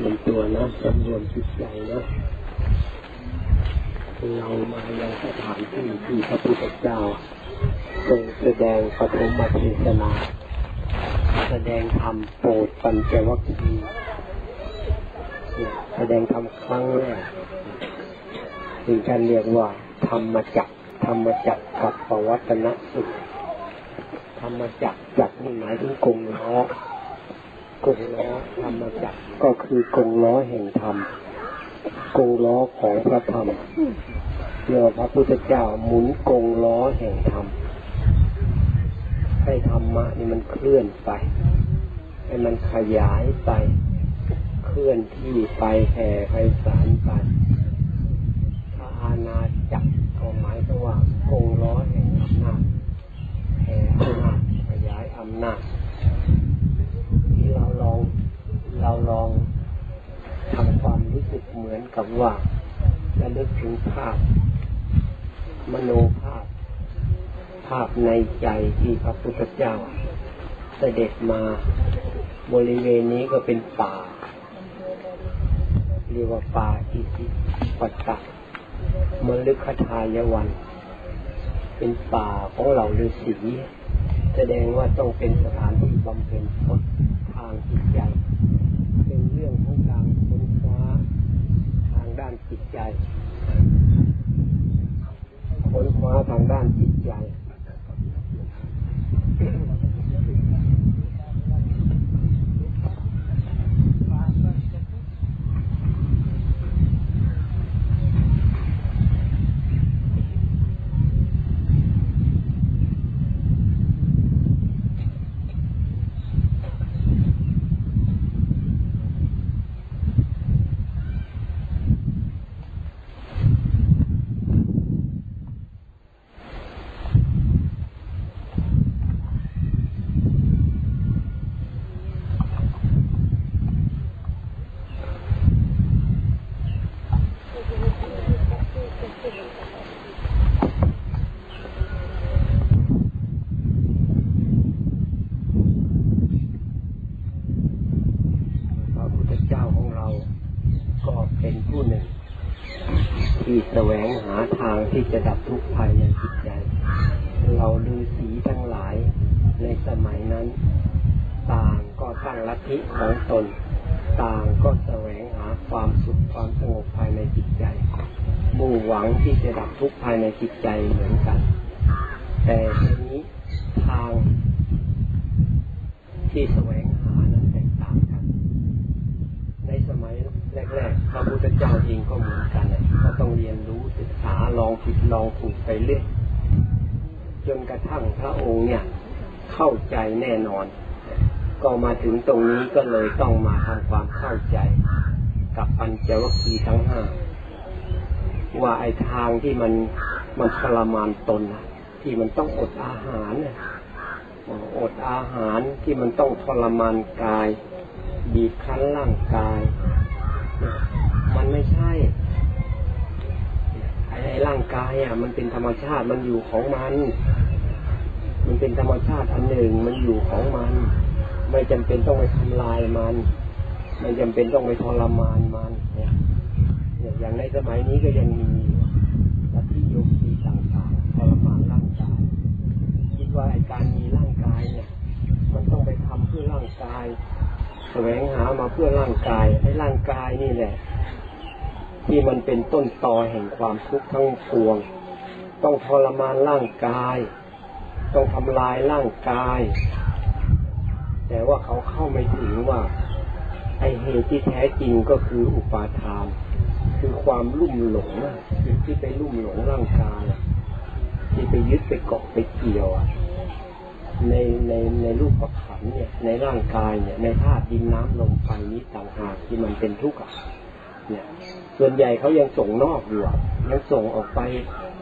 เป็นตัวนะสำรวมจิตใจนะ เรามายังสถานที่ที่พระพุทธเจ้าทรงแสดงปฐมเทศนา แสดงธรรมโปรดปัญจวัคคีย์แสดงธรรมครั้งแรกถึงการเรียกว่า ธรรมจักธรรมจักกับปวัตนสุขธรรมจักจักนี่หมายถึงกงล้อ กงล้อธรรมจักรก็คือกงล้อแห่งธรรมกงล้อของพระธรรมเรียกว่าพระพุทธเจ้าหมุนกงล้อแห่งธรรมให้ธรรมะนี่มันเคลื่อนไป ให้มันขยายไป เคลื่อนที่ไปแผ่ไปสารไปพระอาณาจักรก็หมายถึงว่ากงล้อแห่งอำนาจแผ่อำนาจขยายอำนาจที่เราลอง เราลองทำความรู้สึกเหมือนกับว่าจะลึกถึงภาพ มโนภาพ ภาพในใจที่พระพุทธเจ้า เสด็จมาบริเวณนี้ก็เป็นป่า เรียกว่าป่าอิสิปัตตะมลึกคทายวัน เป็นป่าของเราฤาษีแสดงว่าต้องเป็นสถานที่บำเพ็ญพจน์ทางจิตใจ เป็นเรื่องของการค้นคว้าทางด้าน จิตใจค้นคว้าทางด้านจิตใจ พระพุทธเจ้าของเราก็เป็นผู้หนึ่ง ที่แสวงหาทางที่จะดับทุกข์ภายในจิตใจ เราฤาษีทั้งหลายในสมัยนั้น ต่างก็ตั้งลัทธิของตน ต่างก็แสวงหาความสุขความสงบภายในจิตใจมุ่งหวังที่จะดับทุกข์ภายในจิตใจเหมือนกัน แต่ทีนี้ทาง ที่แสวงหานั้นแตกต่างกัน ในสมัยแรกๆพระพุทธเจ้าเองก็เหมือนกันน่ะก็ต้องเรียนรู้ศึกษาลองผิดลองถูกไปเรื่อยจนก ระทั่งพระองค์เนี่ย เข้าใจแน่นอน ก็มาถึงตรงนี้ก็เลยต้องมาทำความเข้าใจ กับปัญจวัคคีย์ทั้งห้าว่าไอ้ทางที่มันมันทรมานตนที่มันต้องอดอาหารอดอาหารที่มันต้องทรมานกาย บีบคั้นร่างกาย มันไม่ใช่ไอ้ร่างกายอะ มันเป็นธรรมชาติมันอยู่ของมัน มันเป็นธรรมชาติอันหนึ่งมันอยู่ของมัน ไม่จำเป็นต้องไปทำลายมัน ไม่จำเป็นต้องไปทรมานมันเนี่ยอย่างในสมัยนี้ก็ยังมีลัทธิโยคีต่างๆทรมานร่างกายคิดว่าไอ้การมีร่างกายเนี่ย มันต้องไปทำเพื่อร่างกายแสวงหามาเพื่อร่างกายไอ้ร่างกายนี่แหละ ที่มันเป็นต้นตอแห่งความทุกข์ทั้งปวง ต้องทรมานร่างกาย ต้องทำลายร่างกาย แต่ว่าเขาเข้าไม่ถึงว่า ไอเหตุที่แท้จริงก็คืออุปาทาน คือความลุ่มหลงอะที่ไปลุ่มหลงร่างกายที่ไปยึดไปเกาะไปเกี่ยวในในในรูปประขันเนี่ย ในร่างกายเนี่ย ในธาตุดินน้ำลมไฟนี้ต่างหากที่มันเป็นทุกข์เนี่ย ส่วนใหญ่เขายังส่งนอกอยู่ยังส่งออกไป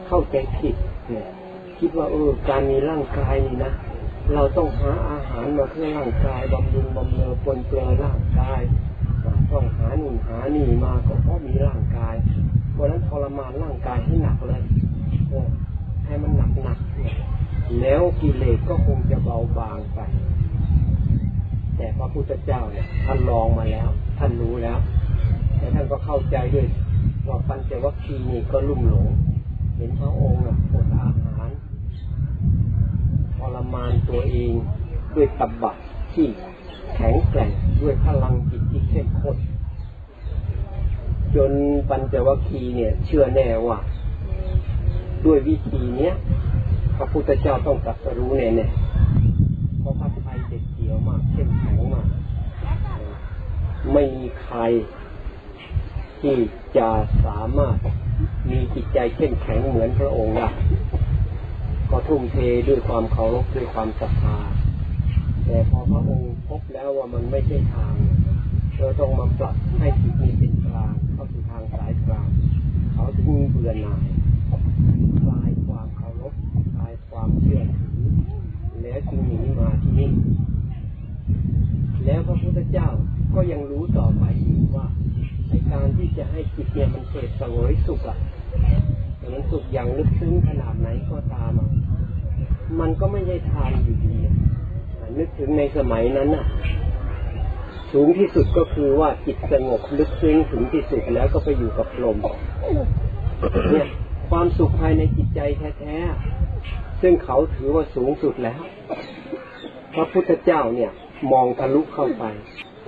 เข้าใจผิดเนี่ย คิดว่าเออการมีร่างกายนี่นะเราต้องหาอาหารมาเพื่อร่างกายบำรุงบำเรอปนเปื้อร่างกายอ่าต้องหาหนุนหานี่มาก็เพราะมีร่างกายเพราะฉะนั้นทรมานร่างกายให้หนักเลยให้มันหนักหนักเนี่ยแล้วกิเลสก็คงจะเบาบางไป แต่พระพุทธเจ้าเนี่ยท่านลองมาแล้ว ท่านรู้แล้วท่านก็เข้าใจด้วยว่าปัญจวัคคีย์นี่ก็ลุ่มหลง เห็นพระองค์อะอดอาหา รมานตัวเองด้วยตับบะที่แข็งแกร่งด้วยพลังจิตที่เข้มข้นจนปัญจวัคคีย์เนี่ย เชื่อแน่ว่า ด้วยวิธีเนี้ยพระพุทธเจ้าต้องตรัสรู้แน่ๆเพราะพระไทยเด็ดเดี่ยวมากเข้มแข็งมาก ไม่มีใครที่จะสามารถมีจิตใจเข้มแข็งเหมือนพระองค์ได้ ก็ทุ่มเทด้วยความเคารพด้วยความศรัทธาแต่พอพระองค์พบแล้วว่ามันไม่ใช่ทางเราต้องมาปรับให้จิตนี้เป็นกลางเข้าสู่ทางสายกลางเขาถึงเบื่อหน่ายคลายความเคารพคลายความเชื่อถือแล้วจึงหนีมาที่นี่แล้วพระพุทธเจ้าก็ยังรู้ต่อไปอีกว่าในการที่จะให้จิตเนี่ยมันเสพเสวยสุขอะมันสุขอย่างลึกซึ้งขนาดไหนก็ตามอะ มันก็ไม่ใช่ทานอยู่ดีนึกถึงในสมัยนั้นน่ะ สูงที่สุดก็คือว่าจิตสงบลึกซึ้งถึงที่สุดแล้วก็ไปอยู่กับลมเนี่ยความสุขภายในจิตใจแท้ๆ ซึ่งเขาถือว่าสูงสุดแล้ว พระพุทธเจ้าเนี่ย มองทะลุเข้าไป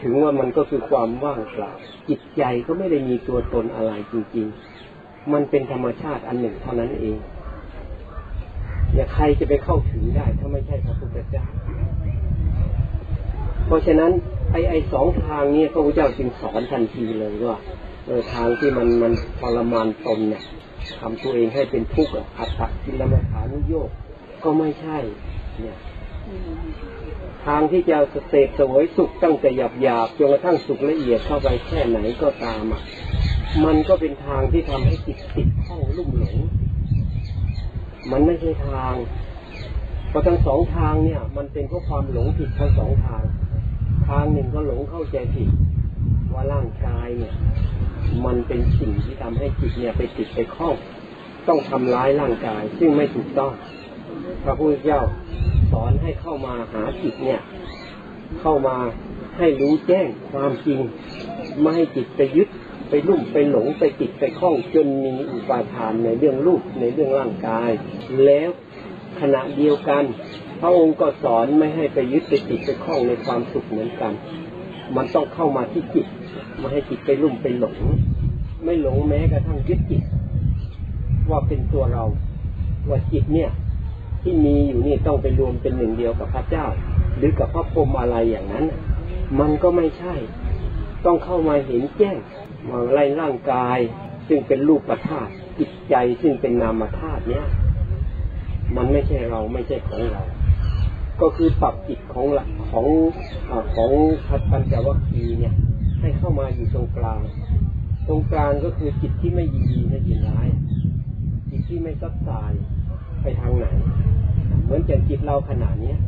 ถึงว่ามันก็คือความว่างเปล่า จิตใจก็ไม่ได้มีตัวตนอะไรจริง ๆ มันเป็นธรรมชาติอันหนึ่งเท่านั้นเอง เนี่ยใครจะไปเข้าถึงได้ ถ้าไม่ใช่พระพุทธเจ้า เพราะฉะนั้นไอ้ไอ้สองทางนี้พระพุทธเจ้าจึงสอนทันทีเลยว่าเออทางที่มันมันทรมานตนเนี่ยทำตัวเองให้เป็นทุกข์อัตตกิลมัฐานุโยกก็ไม่ใช่ เนี่ยทางที่จะเสพสวยสุขตั้งแต่หยาบหยาบจนกระทั่งสุขละเอียดเข้าไปแค่ไหนก็ตามอะมันก็เป็นทางที่ทำให้จิตติดข้องลุ่มหลง มันไม่ใช่ทางเพราะทั้งสองทางเนี่ย มันเป็นเพราะความหลงผิดทั้งสองทาง ทางหนึ่งก็หลงเข้าใจผิด ว่าร่างกายเนี่ย มันเป็นสิ่งที่ทำให้จิตเนี่ยไปติดไปคล้องต้องทำร้ายร่างกาย ซึ่งไม่ถูกต้อง พระพุทธเจ้าสอนให้เข้ามาหาจิตเนี่ย เข้ามาให้รู้แจ้งความจริง ไม่ให้จิตไปยึด ไปลุ่มไปหลงไปติดไปคล้องจนมีอุปาทานในเรื่องรูปในเรื่องร่างกาย แล้วขณะเดียวกัน พระองค์ก็สอนไม่ให้ไปยึดไปติดไปคล้องในความสุขเหมือนกัน มันต้องเข้ามาที่จิตไม่ให้จิตไปลุ่มไปหลง ไม่หลงแม้กระทั่งยึดจิต ว่าเป็นตัวเรา ว่าจิตเนี่ย ที่มีอยู่นี่ต้องไปรวมเป็นหนึ่งเดียวกับพระเจ้า หรือกับพระพรหมอะไรอย่างนั้น มันก็ไม่ใช่ ต้องเข้ามาเห็นแจ้ง มาไล่ร่างกาย ซึ่งเป็นรูปธาตุจิตใจซึ่งเป็นนามธาตุเนี่ยมันไม่ใช่เราไม่ใช่ของเรา ก็คือปรับจิตของละของอของพัปัญจวัคคีเนี่ย ให้เข้ามาอยู่ตรงกลาง ตรงกลางก็คือจิตที่ไม่ยินดีไม่ยินร้าย จิตที่ไม่ซับสายไปทางไหน เหมือนอย่างจิตเราขนาดเนี้ย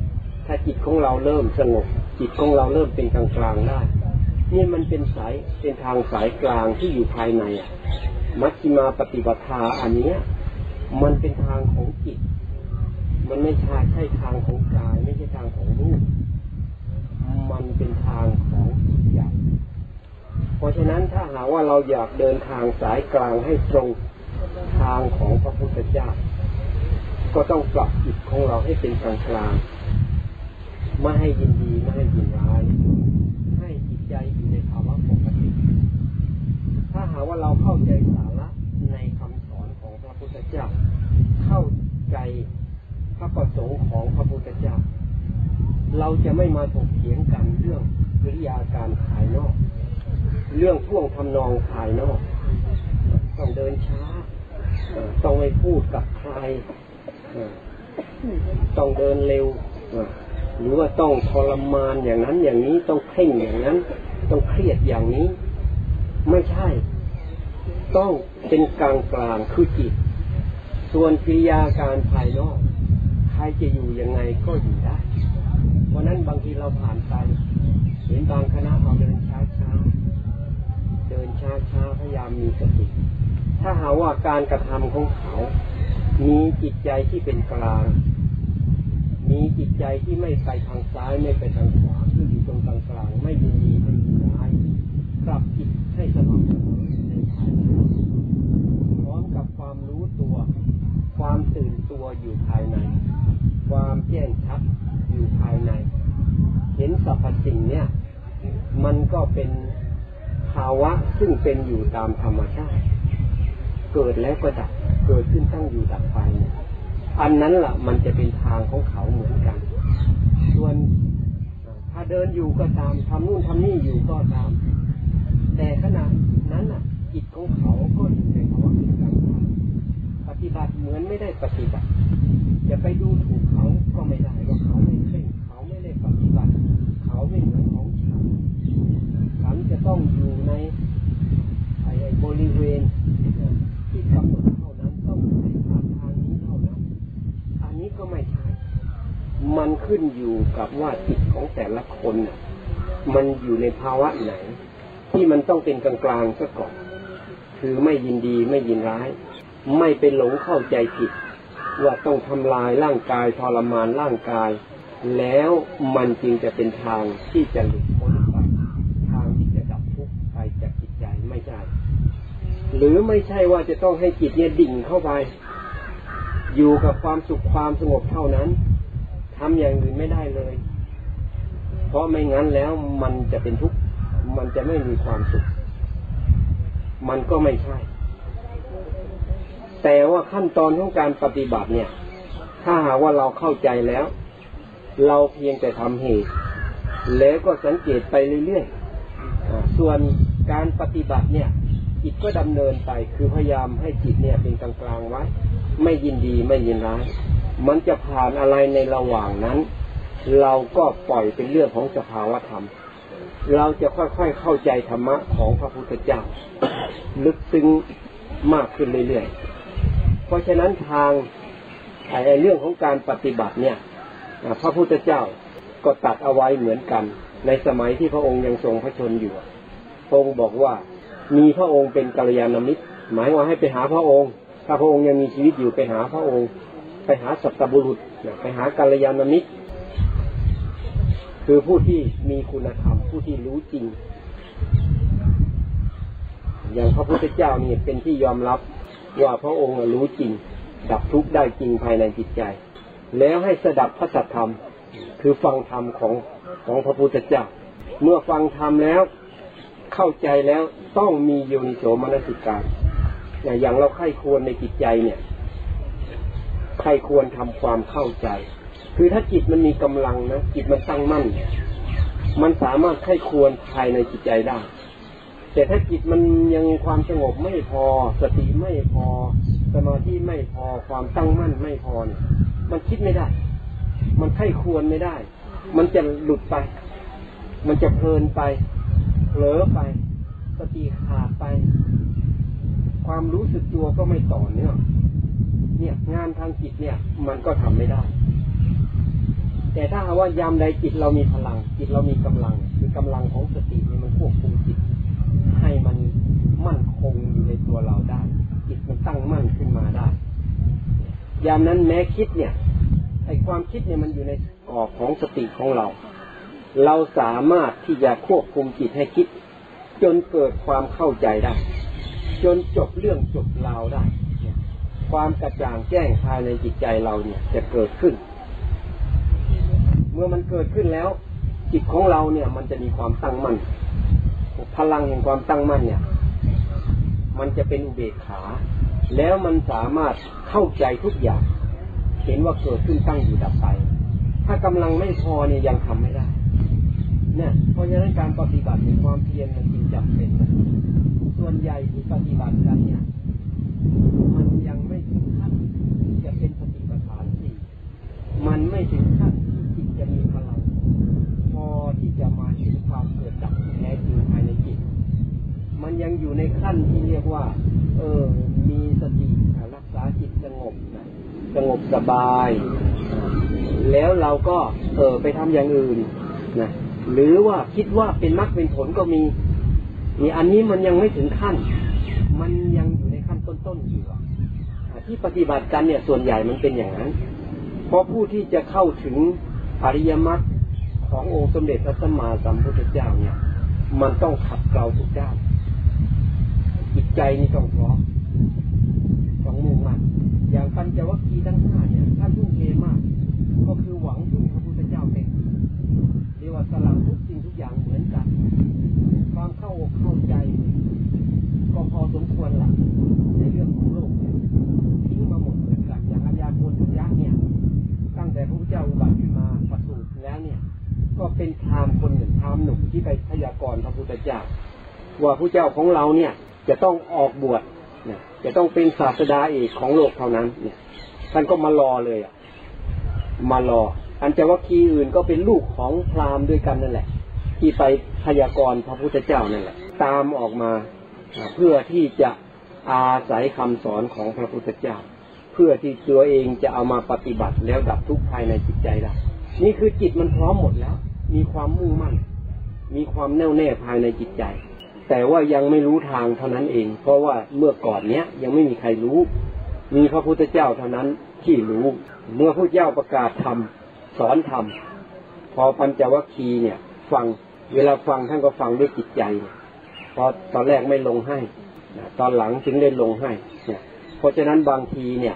ถ้าจิตของเราเริ่มสงบจิตของเราเริ่มเป็นกลางกลางได้ นี่มันเป็นสายเป็นทางสายกลางที่อยู่ภายในอะมัชฌิมาปฏิบัติาอันเนี้ย มันเป็นทางของจิต มันไม่ใช่ใช่ทางของกาย ไม่ใช่ทางของรูปมันเป็นทางของจิตใจเพราะฉะนั้นถ้าหากว่าเราอยากเดินทางสายกลางให้ตรงทางของพระพุทธเจ้า ก็ต้องปรับจิตของเราให้เป็นกลางกลางไม่ให้ยินดีไม่ให้ยินร้าย ให้จิตใจอยู่ในภาวะปกติ ถ้าหากว่า เราเข้าใจสาระในคำสอนของพระพุทธเจ้า เข้าใจพระประสงค์ของพระพุทธเจ้า เราจะไม่มาถกเถียงกันเรื่องกิริยาการภายนอก เรื่องท่วงทำนองภายนอก ต้องเดินช้า ต้องไม่พูดกับใคร ต้องเดินเร็ว หรือว่าต้องทรมานอย่างนั้นอย่างนี้ต้องเคร่งอย่างนั้น ต้องเครียดอย่างนี้ ไม่ใช่ ต้องเป็นกลางกลางคือจิต ส่วนกิริยาการภายนอก ใครจะอยู่ยังไงก็อยู่ได้ เพราะนั้นบางทีเราผ่านไปเห็นบางคณะเขาเดินช้าช้าๆเดินช้าช้าๆพยายามมีสติ ถ้าหาว่าการกระทำของเขา มีจิตใจที่เป็นกลาง มีจิตใจที่ไม่ไปทางซ้ายไม่ไปทางขวาคืออยู่ตรงกลางกลางไม่ยินดีไม่ยินร้าย ปรับจิตให้สม่ำเสมอ ในตัวอยู่ภายใน ความแจ้งชัดอยู่ภายใน เห็นสรรพสิ่งเนี่ย มันก็เป็นภาวะซึ่งเป็นอยู่ตามธรรมชาติ เกิดแล้วก็ดับ เกิดขึ้นตั้งอยู่ดับไปเนี่ยอันนั้นล่ะ มันจะเป็นทางของเขาเหมือนกัน ส่วนถ้าเดินอยู่ก็ตามทำนู่นทำนี่อยู่ก็ตาม แต่ขณะนั้นน่ะจิตของเขาก็อยู่ในภาวะเป็นกลาง ฏิบัติเหมือนไม่ได้ปฏิบัติอย่าไปดูถูกเขาก็ไม่ได้ว่าเขาไม่เคร่งเขาไม่ได้ปฏิบัติ เขาไม่เหมือนของฉันฉันจะต้องอยู่ในไอ้บริเวณที่กำหนดเท่านั้นต้องในทางทางนี้เท่านั้น อันนี้ก็ไม่ใช่มันขึ้นอยู่กับว่าจิตของแต่ละคนน่ะมันอยู่ในภาวะไหน ที่มันต้องเป็นกลางๆซะก่อน คือไม่ยินดีไม่ยินร้าย ไม่ไปหลงเข้าใจผิด ว่าต้องทำลายร่างกายทรมานร่างกาย แล้วมันจึงจะเป็นทางที่จะหลุดพ้นไปทางที่จะดับทุกข์ไปจากจิตใจไม่ใช่หรือไม่ใช่ว่าจะต้องให้จิตเนี่ยดิ่งเข้าไป อยู่กับความสุขความสงบเท่านั้นทำอย่างอื่นไม่ได้เลย เพราะไม่งั้นแล้วมันจะเป็นทุกข์มันจะไม่มีความสุข มันก็ไม่ใช่ แต่ว่าขั้นตอนของการปฏิบัติเนี่ย ถ้าหากว่าเราเข้าใจแล้ว เราเพียงแต่ทำเหตุ แล้วก็สังเกตไปเรื่อยๆส่วนการปฏิบัติเนี่ยจิตก็ดำเนินไปคือพยายามให้จิตเนี่ยเป็นกลางๆไว้ ไม่ยินดีไม่ยินร้าย มันจะผ่านอะไรในระหว่างนั้น เราก็ปล่อยเป็นเรื่องของสภาวธรรม เราจะค่อยๆเข้าใจธรรมะของพระพุทธเจ้า ลึกซึ้งมากขึ้นเรื่อยๆ เพราะฉะนั้นทางไอ้เรื่องของการปฏิบัติเนี่ยพระพุทธเจ้าก็ตัดเอาไว้เหมือนกัน ในสมัยที่พระองค์ยังทรงพระชนอยู่พระองค์บอกว่ามีพระองค์เป็นกัลยาณมิตร หมายว่าให้ไปหาพระองค์ ถ้าพระองค์ยังมีชีวิตอยู่ไปหาพระองค์ ไปหาสัตบุรุษไปหากัลยาณมิตร คือผู้ที่มีคุณธรรมผู้ที่รู้จริง อย่างพระพุทธเจ้านี่เป็นที่ยอมรับ ว่าพระองค์รู้จริง ดับทุกข์ได้จริงภายในจิตใจ แล้วให้สดับพระสัทธรรม คือฟังธรรมของของพระพุทธเจ้า เมื่อฟังธรรมแล้วเข้าใจแล้วต้องมีโยนิโสมนสิการอย่างเราไข้ควรในจิตใจเนี่ยใครควรทำความเข้าใจ คือถ้าจิตมันมีกำลังนะจิตมันตั้งมั่น มันสามารถไข้ควรภายในจิตใจได้ แต่ถ้าจิตมันยังความสงบไม่พอ สติไม่พอ สมาธิไม่พอความตั้งมั่นไม่พอเนี่ยมันคิดไม่ได้ มันไข้ควรไม่ได้ มันจะหลุดไป มันจะเพลินไปเผลอไป สติขาดไป ความรู้สึกตัวก็ไม่ต่อเนื่องเนี่ย งานทางจิตเนี่ย มันก็ทำไม่ได้ แต่ถ้าหากว่ายามใดจิตเรามีพลัง จิตเรามีกำลัง คือกำลังของสติเนี่ยมันควบคุมจิต ให้มันมั่นคงอยู่ในตัวเราได้ จิตมันตั้งมั่นขึ้นมาได้ ยามนั้นแม้คิดเนี่ยไอความคิดเนี่ยมันอยู่ในกรอบของสติของเรา เราสามารถที่จะควบคุมจิตให้คิด จนเกิดความเข้าใจได้ จนจบเรื่องจบราวได้ ความกระจ่างแจ้งภายในจิตใจเราเนี่ยจะเกิดขึ้น เมื่อมันเกิดขึ้นแล้ว จิตของเราเนี่ย มันจะมีความตั้งมั่น พลังแห่งความตั้งมั่นเนี่ย มันจะเป็นอุเบกขา แล้วมันสามารถเข้าใจทุกอย่าง เห็นว่าเกิดขึ้นตั้งอยู่ดับไป ถ้ากำลังไม่พอเนี่ยยังทำไม่ได้ เนี่ย เพราะฉะนั้นการปฏิบัติในความเพียรมันจึงจำเป็นนะส่วนใหญ่ที่ปฏิบัติกันเนี่ย มันยังไม่ถึงขั้นจะเป็นสติปัฏฐานสี่มันไม่ถึงขั้นที่จิตจะมีพลังพอที่จะมาเห็นความเกิดดับที่แท้จริงภายในจิต มันยังอยู่ในขั้นที่เรียกว่า เออ มีสติรักษาจิตสงบสงบสบาย แล้วเราก็เออไปทำอย่างอื่นนะหรือว่าคิดว่าเป็นมรรคเป็นผลก็มีนี่อันนี้มันยังไม่ถึงขั้น มันยังอยู่ในขั้นต้นๆอยู่ที่ปฏิบัติกันเนี่ยส่วนใหญ่มันเป็นอย่างนั้น เพราะผู้ที่จะเข้าถึงอริยมรรคขององค์สมเด็จพระสัมมาสัมพุทธเจ้าเนี่ย มันต้องขัดเกลาทุกด้าน จิตใจนี่ต้องพร้อมต้องมุ่งมั่นอย่างปัญจวัคคีย์ทั้งห้าเนี่ยท่านทุ่มเทมาก ก็คือหวังพึ่งพระพุทธเจ้าเต็มเรียกว่าสละทุกสิ่งทุกอย่างเหมือนกัน ความเข้าอกเข้าใจ ก็พอสมควรละในเรื่องของโลกเนี่ยทิ้งมาหมดเหมือนกันอย่างอัญญาโกณทัญญะเนี่ย ตั้งแต่พระพุทธเจ้าอุบัติขึ้นมาประสูติแล้วเนี่ย ก็เป็นพรามคนหนึ่งพรามหนุ่มที่ไปพยากรณ์พระพุทธเจ้าว่าพระเจ้าของเราเนี่ย จะต้องออกบวชเนี่ยจะต้องเป็นศาสดาเอกของโลกเท่านั้นเนี่ยท่านก็มารอเลยอะ มารอ อันจะว่าคีอื่นก็เป็นลูกของพราหมณ์ด้วยกันนั่นแหละ ที่ไปพยากรณ์พระพุทธเจ้านั่นแหละ ตามออกมาเพื่อที่จะอาศัยคำสอนของพระพุทธเจ้า เพื่อที่ตัวเองจะเอามาปฏิบัติแล้วดับทุกข์ภายในจิตใจได้นี่คือจิตมันพร้อมหมดแล้ว มีความมุ่งมั่น มีความแน่วแน่ภายในจิตใจ แต่ว่ายังไม่รู้ทางเท่านั้นเอง เพราะว่าเมื่อก่อนเนี้ยยังไม่มีใครรู้ มีพระพุทธเจ้าเท่านั้นที่รู้ เมื่อพระเจ้าประกาศธรรมสอนธรรมพอปัญจวัคคีย์เนี่ย ฟังเวลาฟังท่านก็ฟังด้วยจิตใจ พอตอนแรกไม่ลงให้ตอนหลังจึงได้ลงให้เนี่ย เพราะฉะนั้นบางทีเนี่ย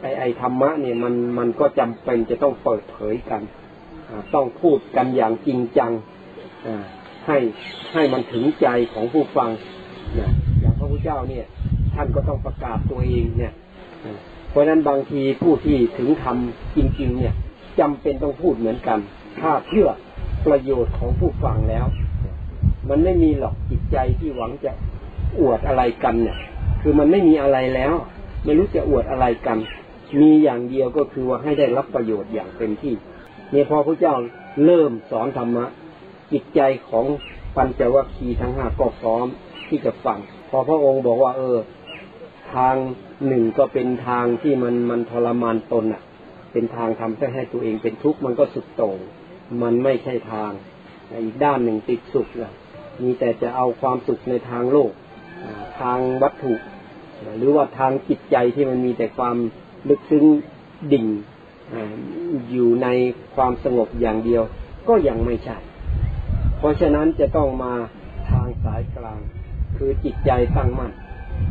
ไอไอธรรมะเนี่ยมันมันก็จำเป็นจะต้องเปิดเผยกันต้องพูดกันอย่างจริงจังอ่า ให้ให้มันถึงใจของผู้ฟังนะอย่างพระพุทธเจ้าเนี่ย ท่านก็ต้องประกาศตัวเองเนี่ยเพราะฉะนั้นบางทีผู้ที่ถึงทำจริง ๆ เนี่ยจำเป็นต้องพูดเหมือนกัน ถ้าเพื่อประโยชน์ของผู้ฟังแล้ว มันไม่มีหรอกจิตใจที่หวังจะอวดอะไรกันเนี่ย คือมันไม่มีอะไรแล้ว ไม่รู้จะอวดอะไรกัน มีอย่างเดียวก็คือว่าให้ได้รับประโยชน์อย่างเต็มที่เนี่ยพอพระเจ้าเริ่มสอนธรรมะ จิตใจของปัญจวัคคีย์ทั้งห้าก็พร้อมที่จะฟัง พอพระองค์บอกว่า เออ ทางหนึ่งก็เป็นทางที่มันมันทรมานตนอะ เป็นทางทำให้ตัวเองเป็นทุกข์มันก็สุดโต่งมันไม่ใช่ทาง อีกด้านหนึ่งติดสุขนะมีแต่จะเอาความสุขในทางโลก ทางวัตถุ หรือว่าทางจิตใจที่มันมีแต่ความลึกซึ้งดิ่งอยู่ในความสงบอย่างเดียว ก็ยังไม่ใช่ เพราะฉะนั้นจะต้องมาทางสายกลาง คือจิตใจตั้งมั่น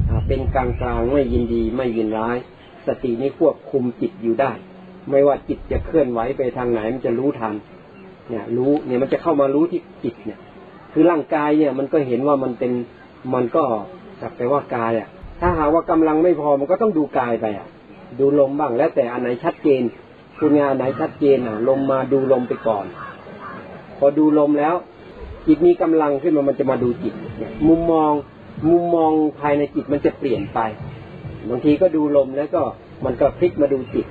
อ่าเป็นกลางกลางไม่ยินดีไม่ยินร้าย สตินี้ควบคุมจิตอยู่ได้ ไม่ว่าจิตจะเคลื่อนไหวไปทางไหนมันจะรู้ทัน เนี่ย รู้เนี่ยมันจะเข้ามารู้ที่จิตเนี่ย คือร่างกายเนี่ย มันก็เห็นว่ามันเป็นมันก็สักแต่ว่ากายอะ ถ้าหากว่ากำลังไม่พอมันก็ต้องดูกายไปอะ ดูลมบ้างแล้วแต่อันไหนชัดเจนคุณงานไหนชัดเจนอะ ลมมาดูลมไปก่อน พอดูลมแล้ว จิตมีกำลังขึ้นมามันจะมาดูจิตมุมมองมุมมองภายในจิตมันจะเปลี่ยนไป บางทีก็ดูลมแล้วก็มันก็พลิกมาดูจิต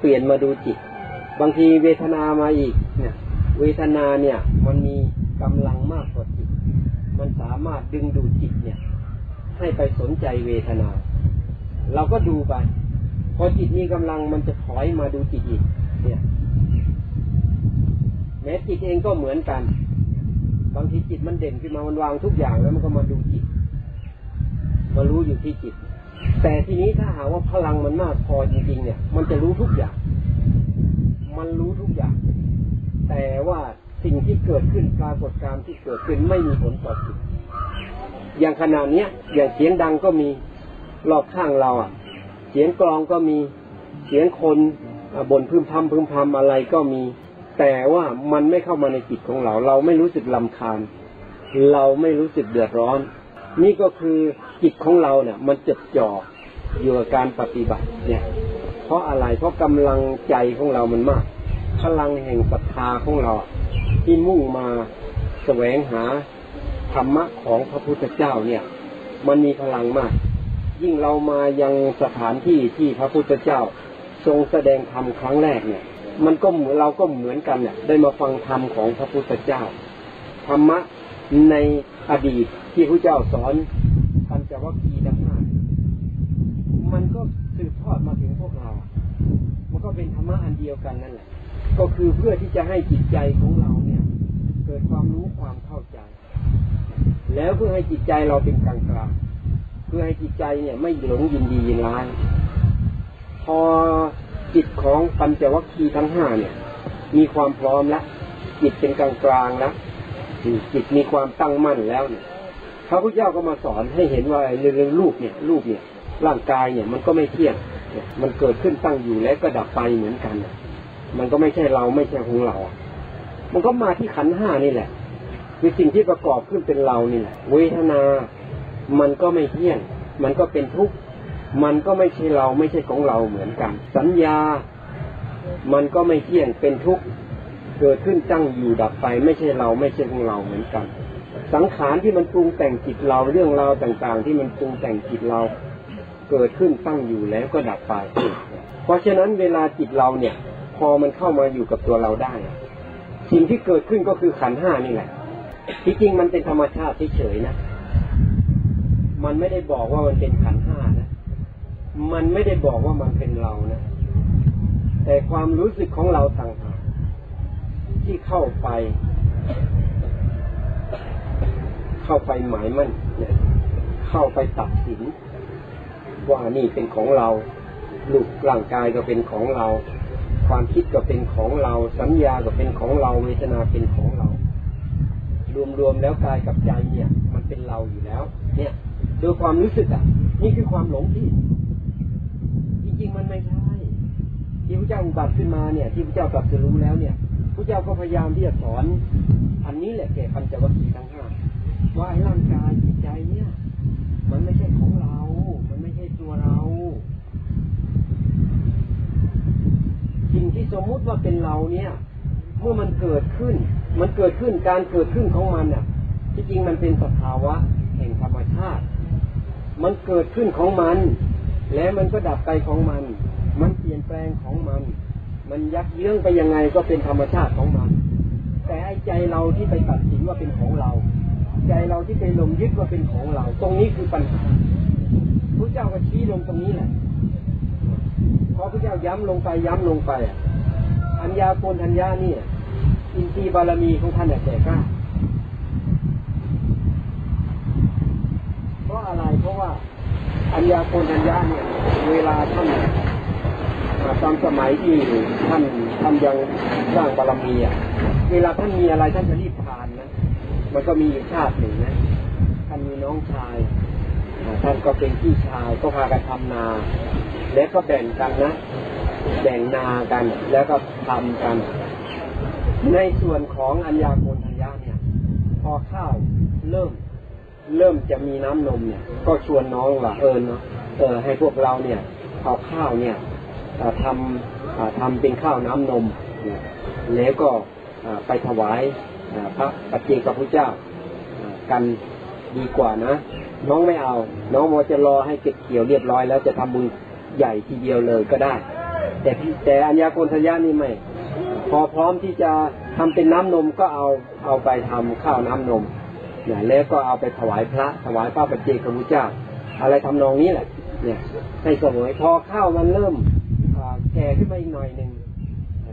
เปลี่ยนมาดูจิต บางทีเวทนามาอีกเนี่ยเวทนาเนี่ยมันมีกำลังมากกว่าจิต มันสามารถดึงดูจิตเนี่ย ให้ไปสนใจเวทนา เราก็ดูไป พอจิตมีกำลังมันจะถอยมาดูจิตอีก เนี่ยแม้จิตเองก็เหมือนกันางทีจิตมันเด่นขึ้นมามันวางทุกอย่างแล้วมันก็มาดูจิตมารู้อยู่ที่จิต แต่ทีนี้ถ้าหาว่าพลังมันมากพอจริงๆเนี่ย มันจะรู้ทุกอย่าง มันรู้ทุกอย่าง แต่ว่าสิ่งที่เกิดขึ้นปรากฏการณ์ที่เกิดขึ้นไม่มีผลต่อจิตอย่างขนาดเนี้ยอย่างเสียงดังก็มีรอบข้างเราอะ เสียงกลองก็มีเสียงคนบ่นพึมพำพึมพำอะไรก็มี แต่ว่ามันไม่เข้ามาในจิตของเรา เราไม่รู้สึกลำคาญ เราไม่รู้สึกเดือดร้อน นี่ก็คือจิตของเราเนี่ย มันจดจ่ออยู่กับการปฏิบัติ เนี่ย เพราะอะไรเพราะกำลังใจของเรามันมาก พลังแห่งศรัทธาของเรา ที่มุ่งมาแสวงหาธรรมะของพระพุทธเจ้าเนี่ย มันมีพลังมาก ยิ่งเรามายังสถานที่ที่พระพุทธเจ้า ทรงแสดงธรรมครั้งแรกเนี่ย มันก็เราก็เหมือนกันเนี่ยได้มาฟังธรรมของพระพุทธเจ้าธรรมะในอดีตที่พระเจ้าสอนปัญจวัคคีย์ทั้งห้ามันก็สืบทอดมาถึงพวกเรา มันก็เป็นธรรมะอันเดียวกันนั่นแหละ ก็คือเพื่อที่จะให้จิตใจของเราเนี่ย เกิดความรู้ความเข้าใจ แล้วเพื่อให้จิตใจเราเป็นกลางกลางเพื่อให้จิตใจเนี่ยไม่หลงยินดียินร้าย พอ จิตของปัญจวัคคีย์ทั้งห้าเนี่ย มีความพร้อมแล้วจิตเป็นกลางกลางแล้วจิตมีความตั้งมั่นแล้วเนี่ยพระพุทธเจ้าก็มาสอนให้เห็นว่าเรื่องรูปเนี่ย รูปเนี่ย ร่างกายเนี่ยมันก็ไม่เที่ยงมันเกิดขึ้นตั้งอยู่แล้วก็ดับไปเหมือนกัน มันก็ไม่ใช่เราไม่ใช่ของเรา มันก็มาที่ขันห้านี่แหละ คือสิ่งที่ประกอบขึ้นเป็นเรานี่แหละ เวทนา มันก็ไม่เที่ยง มันก็เป็นทุกข์ มันก็ไม่ใช่เราไม่ใช่ของเราเหมือนกัน สัญญา มันก็ไม่เที่ยงเป็นทุกข์เกิดขึ้นตั้งอยู่ดับไป ไม่ใช่เราไม่ใช่ของเราเหมือนกัน สังขารที่มันปรุงแต่งจิตเราเรื่องราวต่างๆ ที่มันปรุงแต่งจิตเราเกิดขึ้นตั้งอยู่แล้วก็ดับไป เพราะฉะนั้นเวลาจิตเราเนี่ย พอมันเข้ามาอยู่กับตัวเราได้ สิ่งที่เกิดขึ้นก็คือขันห้านี่แหละที่จริงมันเป็นธรรมชาติเฉยๆนะ มันไม่ได้บอกว่ามันเป็นขันห้านะ มันไม่ได้บอกว่ามันเป็นเรานะ แต่ความรู้สึกของเราต่างหากที่เข้าไป เข้าไปหมายมั่นเนี่ยเข้าไปตัดสิน ว่านี่เป็นของเราลูกร่างกายก็เป็นของเรา ความคิดก็เป็นของเรา สัญญาก็เป็นของเราเวทนาเป็นของเรา รวมๆแล้วกายกับใจเนี่ย มันเป็นเราอยู่แล้ว เนี่ยโดยความรู้สึกอะ นี่คือความหลงที่ ริงมันไม่ใช่ที่พระเจ้าอุบัติขึ้นมาเนี่ย ที่พระเจ้าตรัสรู้แล้วเนี่ยพระเจ้าก็พยายามที่จะสอน อันนี้แหละแก่ปัญจวัคคีย์ทั้งห้าว่าไอ้ร่างกายจิตใจเนี่ย มันไม่ใช่ของเรา มันไม่ใช่ตัวเราสิ่งที่สมมุติว่าเป็นเราเนี่ยเมื่อมันเกิดขึ้น มันเกิดขึ้นการเกิดขึ้นของมันน่ะที่จริงมันเป็นสภาวะแห่งธรรมชาติ มันเกิดขึ้นของมัน แล้วมันก็ดับไปของมัน มันเปลี่ยนแปลงของมัน มันยักเยื้องไปยังไงก็เป็นธรรมชาติของมัน แต่ไอ้ใจเราที่ไปตัดสินว่าเป็นของเรา ใจเราที่ไปหลงยึดว่าเป็นของเรา ตรงนี้คือปัญหาพระเจ้าก็ชี้ลงตรงนี้แหละพอพระเจ้าย้ำลงไปย้ำลงไปอะอัญญาโกนทัญญาเนี่ย อินทรีย์บารมีของท่านแก่กล้าเพราะอะไรเพราะว่า อัญญาโกนัญญาเนี่ยเวลาท่านอ่าตอนสมัยที่ท่านท่านยังสร้างบารมีอะเวลาท่านมีอะไรท่านจะรีบทานนะมันก็มีอยู่ชาติหนึ่งนะท่านมีน้องชายท่านก็เป็นพี่ชายก็พากันทำนา แล้วก็แบ่งกันนะแบ่งนากันแล้วก็ทำกัน ในส่วนของอัญญาโกณัญญาเนี่ย พอข้าวเริ่ม เริ่มจะมีน้ำนมเนี่ย ก็ชวนน้องว่าเออเนาะเออให้พวกเราเนี่ยเอาข้าวเนี่ยทำอ่าทำเป็นข้าวน้ำนมเนี่ยแล้วก็ไปถวายพระปัจเจกพุทธเจ้ากันดีกว่านะ น้องไม่เอา น้องว่าจะรอให้เก็บเกี่ยวเรียบร้อยแล้วจะทำบุญใหญ่ทีเดียวเลยก็ได้ แต่ี่แต่อัญญาโกณทัญญานี่ไม่ พอพร้อมที่จะทำเป็นน้ำนมก็เอาเอาไปทำข้าวน้ำนม นี่ยแล้วก็เอาไปถวายพระถวายพระปัจเจกพุทธเจ้า อะไรทำนองนี้แหละ เนี่ยให้สมอพอข้าวมันเริ่มแก่ขึ้นมาอีกหน่อยหนึ่ง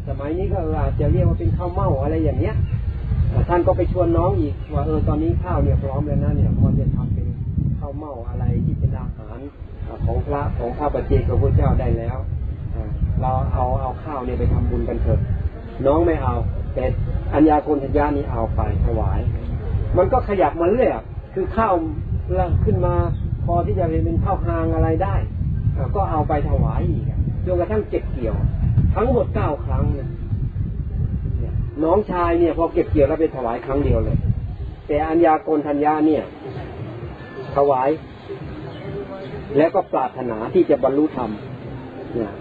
สมัยนี้ก็อาจจะเรียกว่าเป็นข้าวเม่าอะไรอย่างเงี้ยท่านก็ไปชวนน้องอีกว่าเออตอนนี้ข้าวเนี่ยพร้อมแล้วนะเนี่ยพอจะทำเป็นข้าวเม่าอะไรที่เป็นอาหารของพระของพระปัจเจกพุทธเจ้าได้แล้วเราเอาเอาข้าวเนี่ยไปทำบุญกันเถิดน้องไม่เอา แต่อัญญาโกณทัญญานี่เอาไปถวาย มันก็ขยับมาเรื่อยคือข้าวเริ่มขึ้นมา พอที่จะเป็นข้าวหางอะไรได้ก็เอาไปถวายอีกจนกระทั่งเก็บเกี่ยว ทั้งหมดเก้าครั้งเนี่ยน้องชายเนี่ย พอเก็บเกี่ยวแล้วไปถวายครั้งเดียวเลย แต่อัญญาโกณทัญญาเนี่ย ถวาย แล้วก็ปรารถนาที่จะบรรลุธรรมเนี่ย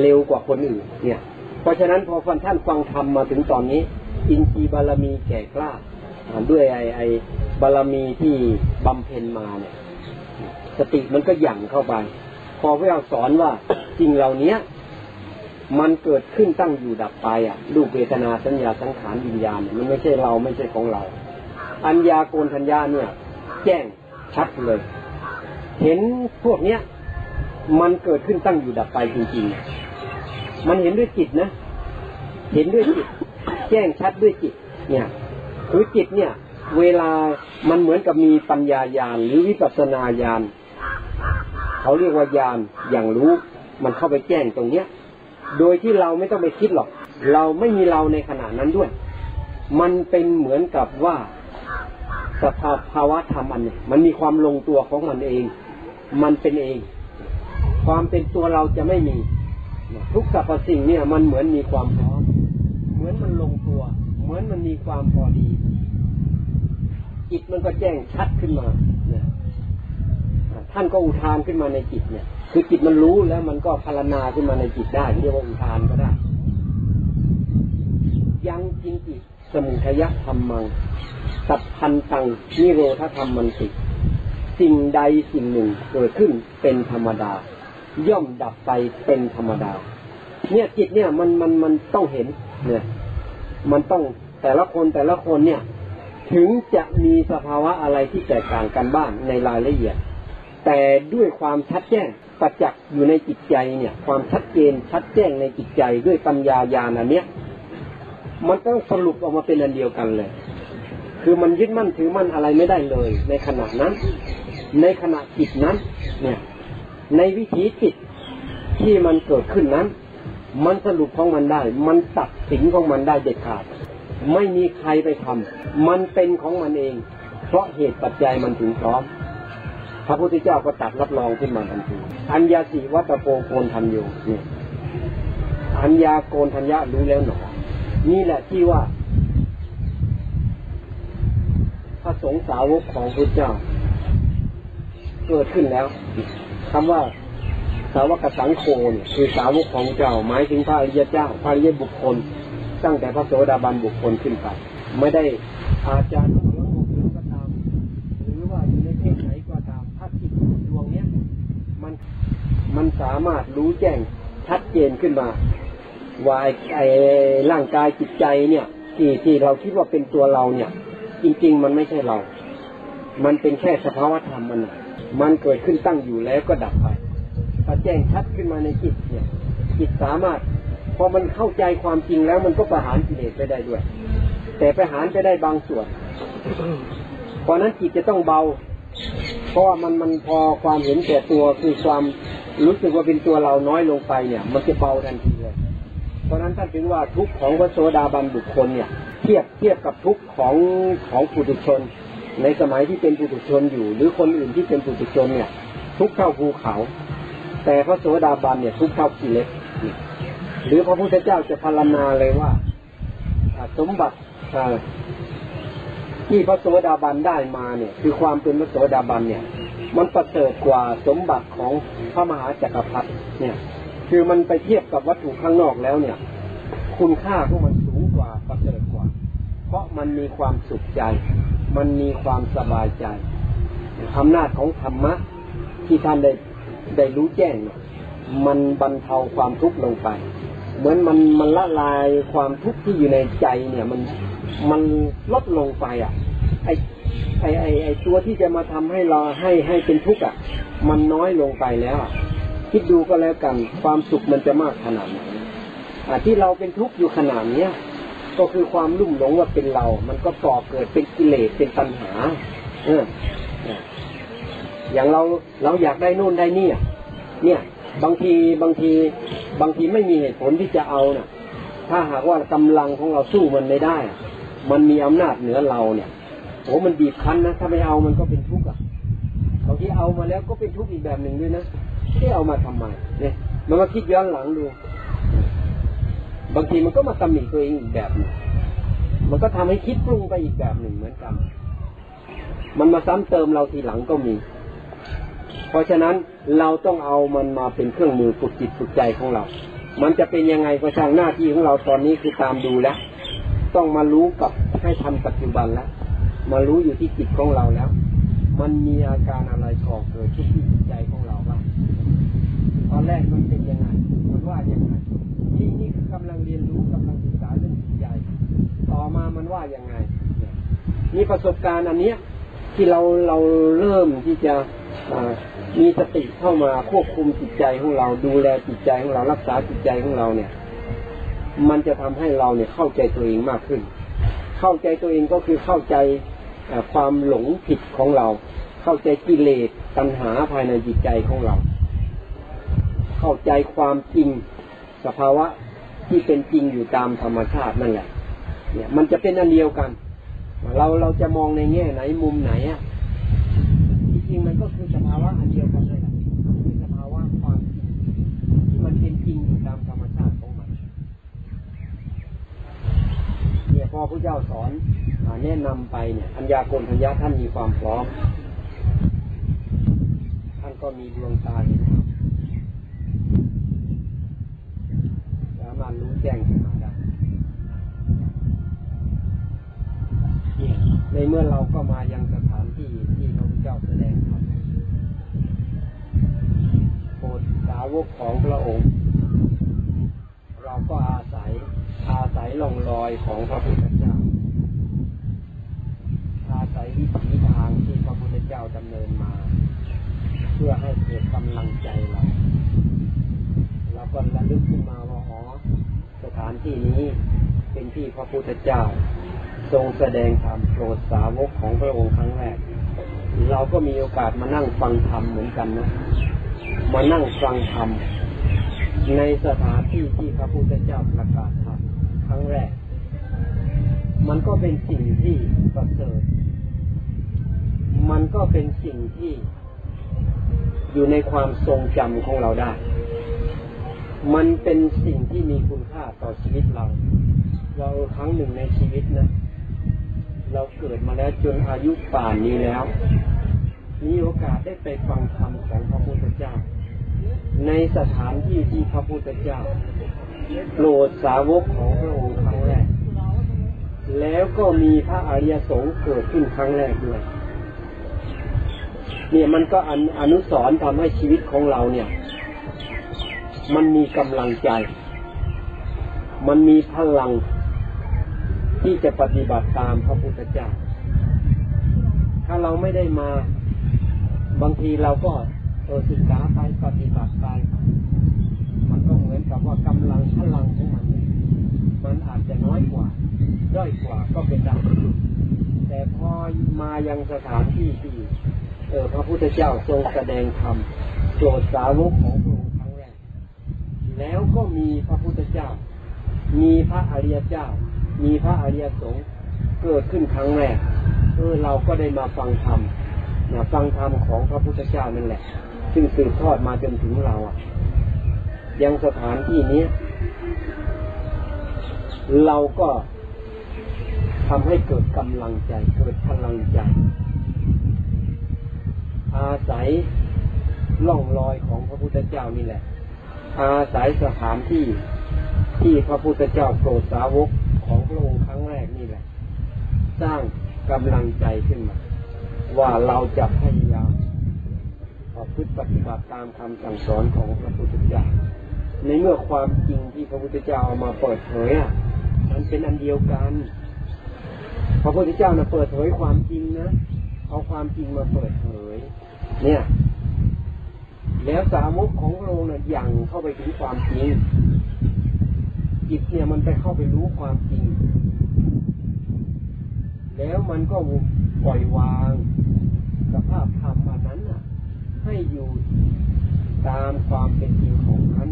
เร็วกว่าคนอื่น เนี่ย เพราะฉะนั้นพอฟันท่านฟังธรรมมาถึงตอนนี้ อินทรีย์บารมีแก่กล้า ด้วยไอไอบารมีที่บำเพ็ญมาเนี่ย สติมันก็หยั่งเข้าไป พอพระเจ้าสอนว่าสิ่งเหล่านี้มันเกิดขึ้นตั้งอยู่ดับไปอะรูปเวทนาสัญญาสังขารวิญญาณเนี่ยมันไม่ใช่เราไม่ใช่ของเรา อัญญาโกณทัญญาเนี่ย แจ้งชัดเลย เห็นพวกเนี้ยมันเกิดขึ้นตั้งอยู่ดับไปจริงๆ มันเห็นด้วยจิตนะ เห็นด้วยจิต แจ้งชัดด้วยจิต เนี่ย คือจิตเนี่ย เวลามันเหมือนกับมีปัญญาญาณหรือวิปัสนาญาณเขาเรียกว่าญาณอย่างรู้มันเข้าไปแจ้งตรงเนี้ย โดยที่เราไม่ต้องไปคิดหรอก เราไม่มีเราในขณะนั้นด้วย มันเป็นเหมือนกับว่าสภาภาวะธรรมอันมันมีความลงตัวของมันเอง มันเป็นเอง ความเป็นตัวเราจะไม่มี ทุกสรรพสิ่งเนี่ย มันเหมือนมีความพร้อม เหมือนมันลงตัว มือนมันมีความพอดี จิตมันก็แจ้งชัดขึ้นมาเนี่ยท่านก็อุทานขึ้นมาในจิตเนี่ย คือจิตมันรู้แล้วมันก็พารณาขึ้นมาในจิตได้เรียกว่าอุทานก็ได้ ยังจริงจิตสมุทยธรรมัง สัพพันตังนิโรธธรรมมันติสิ่งใดสิ่งหนึ่งเกิดขึ้นเป็นธรรมดา ย่อมดับไปเป็นธรรมดา เนี่ยจิตเนี่ยมันมันมันต้องเห็นเนี่ย มันต้อง แต่ละคนแต่ละคนเนี่ย ถึงจะมีสภาวะอะไรที่แตกต่างกันบ้างในรายละเอียด แต่ด้วยความชัดแจ้งประจักษ์อยู่ในจิตใจเนี่ย ความชัดเจนชัดแจ้งในจิตใจด้วยปัญญาญาณอันเนี้ยมันต้องสรุปออกมาเป็นอันเดียวกันเลย คือมันยึดมั่นถือมั่นอะไรไม่ได้เลย ในขณะนั้น ในขณะจิตนั้น เนี่ย ในวิถีจิตที่มันเกิดขึ้นนั้น มันสรุปของมันได้ มันตัดสินของมันได้เด็ดขาด ไม่มีใครไปทำมันเป็นของมันเอง เพราะเหตุปัจจัยมันถึงพร้อม พระพุทธเจ้าก็ตัดรับรองขึ้นมาทันทีอัญญาสีวัตโปโกนทันอยู่เนี่ยอัญญาโกนทัญญารู้แล้วหนอนี่แหละที่ว่า พระสงฆ์สาวกของพระเจ้า เกิดขึ้นแล้วคำว่าสาวกสังโฆเนี่ยคือสาวกของเจ้าหมายถึงพระอริยเจ้าพระอริยบุคคล ตั้งแต่พระโสดาบันบุคคลขึ้นไปไม่ได้อาจารย์ของเราก็ตาม หรือว่าอยู่ในเพศไหนก็ตามถ้าจิตดวงเนี้ยมันมันสามารถรู้แจ้งชัดเจนขึ้นมาว่าไอ้ร่างกายจิตใจเนี่ยที่ที่เราคิดว่าเป็นตัวเราเนี่ย จริง ๆ มันไม่ใช่เรา มันเป็นแค่สภาวธรรมมัน มันเกิดขึ้นตั้งอยู่แล้วก็ดับไปพอแจ้งชัดขึ้นมาในจิตเนี่ยจิตสามารถ พอมันเข้าใจความจริงแล้วมันก็ประหารกิเลสไปได้ด้วย แต่ประหารไปได้บางส่วนเพราะนั้นจิตจะต้องเบา เพราะว่ามันมันพอความเห็นแก่ตัวคือความรู้สึกว่าเป็นตัวเราน้อยลงไปเนี่ย มันจะเบาทันทีเลย เพราะนั้นท่านถึงว่าทุกข์ของพระโสดาบันบุคคลเนี่ย เทียบเทียบกับทุกข์ของของปุถุชน ในสมัยที่เป็นปุถุชนอยู่ หรือคนอื่นที่เป็นปุถุชนเนี่ย ทุกข์เท่าภูเขา แต่พระโสดาบันเนี่ย ทุกข์เท่ากิเลส หรือพระพุทธเจ้าจะพรรณนาเลยว่าสมบัติที่พระโสดาบันได้มาเนี่ย คือความเป็นพระโสดาบันเนี่ย มันประเสริฐกว่าสมบัติของพระมหาจักรพรรดิเนี่ย คือมันไปเทียบกับวัตถุข้างนอกแล้วเนี่ย คุณค่าของมันสูงกว่าประเสริฐกว่า เพราะมันมีความสุขใจ มันมีความสบายใจอำนาจของธรรมะที่ท่านได้ได้รู้แจ้งเนี่ยมันบรรเทาความทุกข์ลงไป เหมือนมันมันละลายความทุกข์ที่อยู่ในใจเนี่ย มันมันลดลงไปอะ ไอไอไอไอตัวที่จะมาทำให้เราให้ให้เป็นทุกข์อะ มันน้อยลงไปแล้วอะคิดดูก็แล้วกัน ความสุขมันจะมากขนาดไหนอะที่เราเป็นทุกข์อยู่ขนาดเนี้ยก็คือความลุ่มหลงว่าเป็นเรา มันก็ก่อเกิดเป็นกิเลสเป็นตัณหา เอออย่างเราเราอยากได้นู่นได้นี่เนี่ย บางทีบางทีบางทีไม่มีเหตุผลที่จะเอาน่ะ ถ้าหากว่ากำลังของเราสู้มันไม่ได้ มันมีอำนาจเหนือเราเนี่ยโอ้มันบีบคั้นนะถ้าไม่เอามันก็เป็นทุกข์อะบางทีเอามาแล้วก็เป็นทุกข์อีกแบบหนึ่งด้วยนะที่เอามาทำไมเนี่ยมันมาคิดย้อนหลังดู บางทีมันก็มาตำหนิตัวเองอีกแบบหนึงมันก็ทำให้คิดปรุงไปอีกแบบหนึ่งเหมือนกัน มันมาซ้ำเติมเราทีหลังก็มี เพราะฉะนั้นเราต้องเอามันมาเป็นเครื่องมือฝึกจิตฝึกใจของเรา มันจะเป็นยังไงก็ช่างหน้าที่ของเราตอนนี้คือตามดูแล้ว ต้องมารู้กับให้ทันปัจจุบันแล้ว มารู้อยู่ที่จิตของเราแล้ว มันมีอาการอะไรก่อเกิดขึ้นที่จิตใจของเราบ้างตอนแรกมันเป็นยังไง มันว่ายังไงนี่นี่คือกำลังเรียนรู้กำลังศึกษาเรื่องจิตใจ ต่อมามันว่ายังไงเนี่ยนี่ประสบการณ์อันเนี้ยที่เราเราเริ่มที่จะ มีสติเข้ามาควบคุมจิตใจของเรา ดูแลจิตใจของเรารักษาจิตใจของเราเนี่ย มันจะทำให้เราเนี่ยเข้าใจตัวเองมากขึ้น เข้าใจตัวเองก็คือเข้าใจความหลงผิดของเรา เข้าใจกิเลสตัณหาภายในจิตใจของเรา เข้าใจความจริงสภาวะที่เป็นจริงอยู่ตามธรรมชาตินั่นแหละ เนี่ย มันจะเป็นอันเดียวกัน เราเราจะมองในแง่ไหนมุมไหนอะาวะอันเดียวกันเลยคือสภาวะความที่มันเป็นจริงอยู่ตามธรรมชาติของมันเนี่ยพอผู้เจ้าสอนแนะนำไปเนี่ยอัญญากลทัญญาท่านมีความพร้อม ท่านก็มีดวงตาเห็นสามารถรู้แจ้งขึ้นมาได้ในเมื่อเราก็มายังกับาวกของพระองค์ เราก็อาศัยอาศัยลองรอยของพระพุทธเจ้า อาศัยวิถีทางที่พระพุทธเจ้าดำเนินมา เพื่อให้เกิดกำลังใจเราเราก็ระลึกขึ้นมาว่าอ๋อสถานที่นี้เป็นที่พระพุทธเจ้า ทรงแสดงธรรมโปรดสาวกของพระองค์ครั้งแรก เราก็มีโอกาสมานั่งฟังธรรมเหมือนกันนะ มานั่งฟังธรรมในสถานที่ที่พระพุทธเจ้าประกาศธรรมครั้งแรก มันก็เป็นสิ่งที่ประเสริฐมันก็เป็นสิ่งที่อยู่ในความทรงจำของเราได้ มันเป็นสิ่งที่มีคุณค่าต่อชีวิตเรา เราครั้งหนึ่งในชีวิตนะ เราเกิดมาแล้วจนอายุป่านนี้แล้ว มีโอกาสได้ไปฟังธรรมของพระพุทธเจ้า ในสถานที่ที่พระพุทธเจ้าโปรดสาวกของพระองค์ครั้งแรก แล้วก็มีพระอริยสงฆ์เกิดขึ้นครั้งแรกด้วย เนี่ยมันก็อนอนุสรณ์ทำให้ชีวิตของเราเนี่ย มันมีกำลังใจ มันมีพลังที่จะปฏิบัติตามพระพุทธเจ้า ถ้าเราไม่ได้มา บางทีเราก็เออศึกษาไปปฏิบัติไป มันก็เหมือนกับว่ากำลังพลังของมันมันอาจจะน้อยกว่าด้อยกว่าก็เป็นได้แต่พอมายังสถานที่ที่เออพระพุทธเจ้าทรงแสดงธรรมโปรดสาวกของพระองค์ครั้งแรก แล้วก็มีพระพุทธเจ้า มีพระอริยเจ้า มีพระอริยสงฆ์เกิดขึ้นครั้งแรกเออเราก็ได้มาฟังธรรม นะฟังธรรมของพระพุทธเจ้านั่นแหละ ซึ่งสืบทอดมาจนถึงเราอะ ยังสถานที่นี้เราก็ทำให้เกิดกำลังใจ เกิดพลังใจ อาศัยล่องรอยของพระพุทธเจ้านี่แหละ อาศัยสถานที่ที่พระพุทธเจ้าโปรดสาวกของพระองค์ครั้งแรกนี่แหละ สร้างกำลังใจขึ้นมา ว่าเราจะพยายามประพฤติปฏิบัติตามคำสั่งสอนของพระพุทธเจ้าในเมื่อความจริงที่พระพุทธเจ้าเอามาเปิดเผยอะ มันเป็นอันเดียวกัน พระพุทธเจ้านะเปิดเผยความจริงนะเอาความจริงมาเปิดเผย เนี่ย แล้วสาวกของพระองค์น่ะยังเข้าไปถึงความจริงจิตเนี่ยมันไปเข้าไปรู้ความจริง แล้วมันก็ปล่อยวาง สภาพธรรมอันนั้นน่ะ ให้อยู่ตามความเป็นจริงของมัน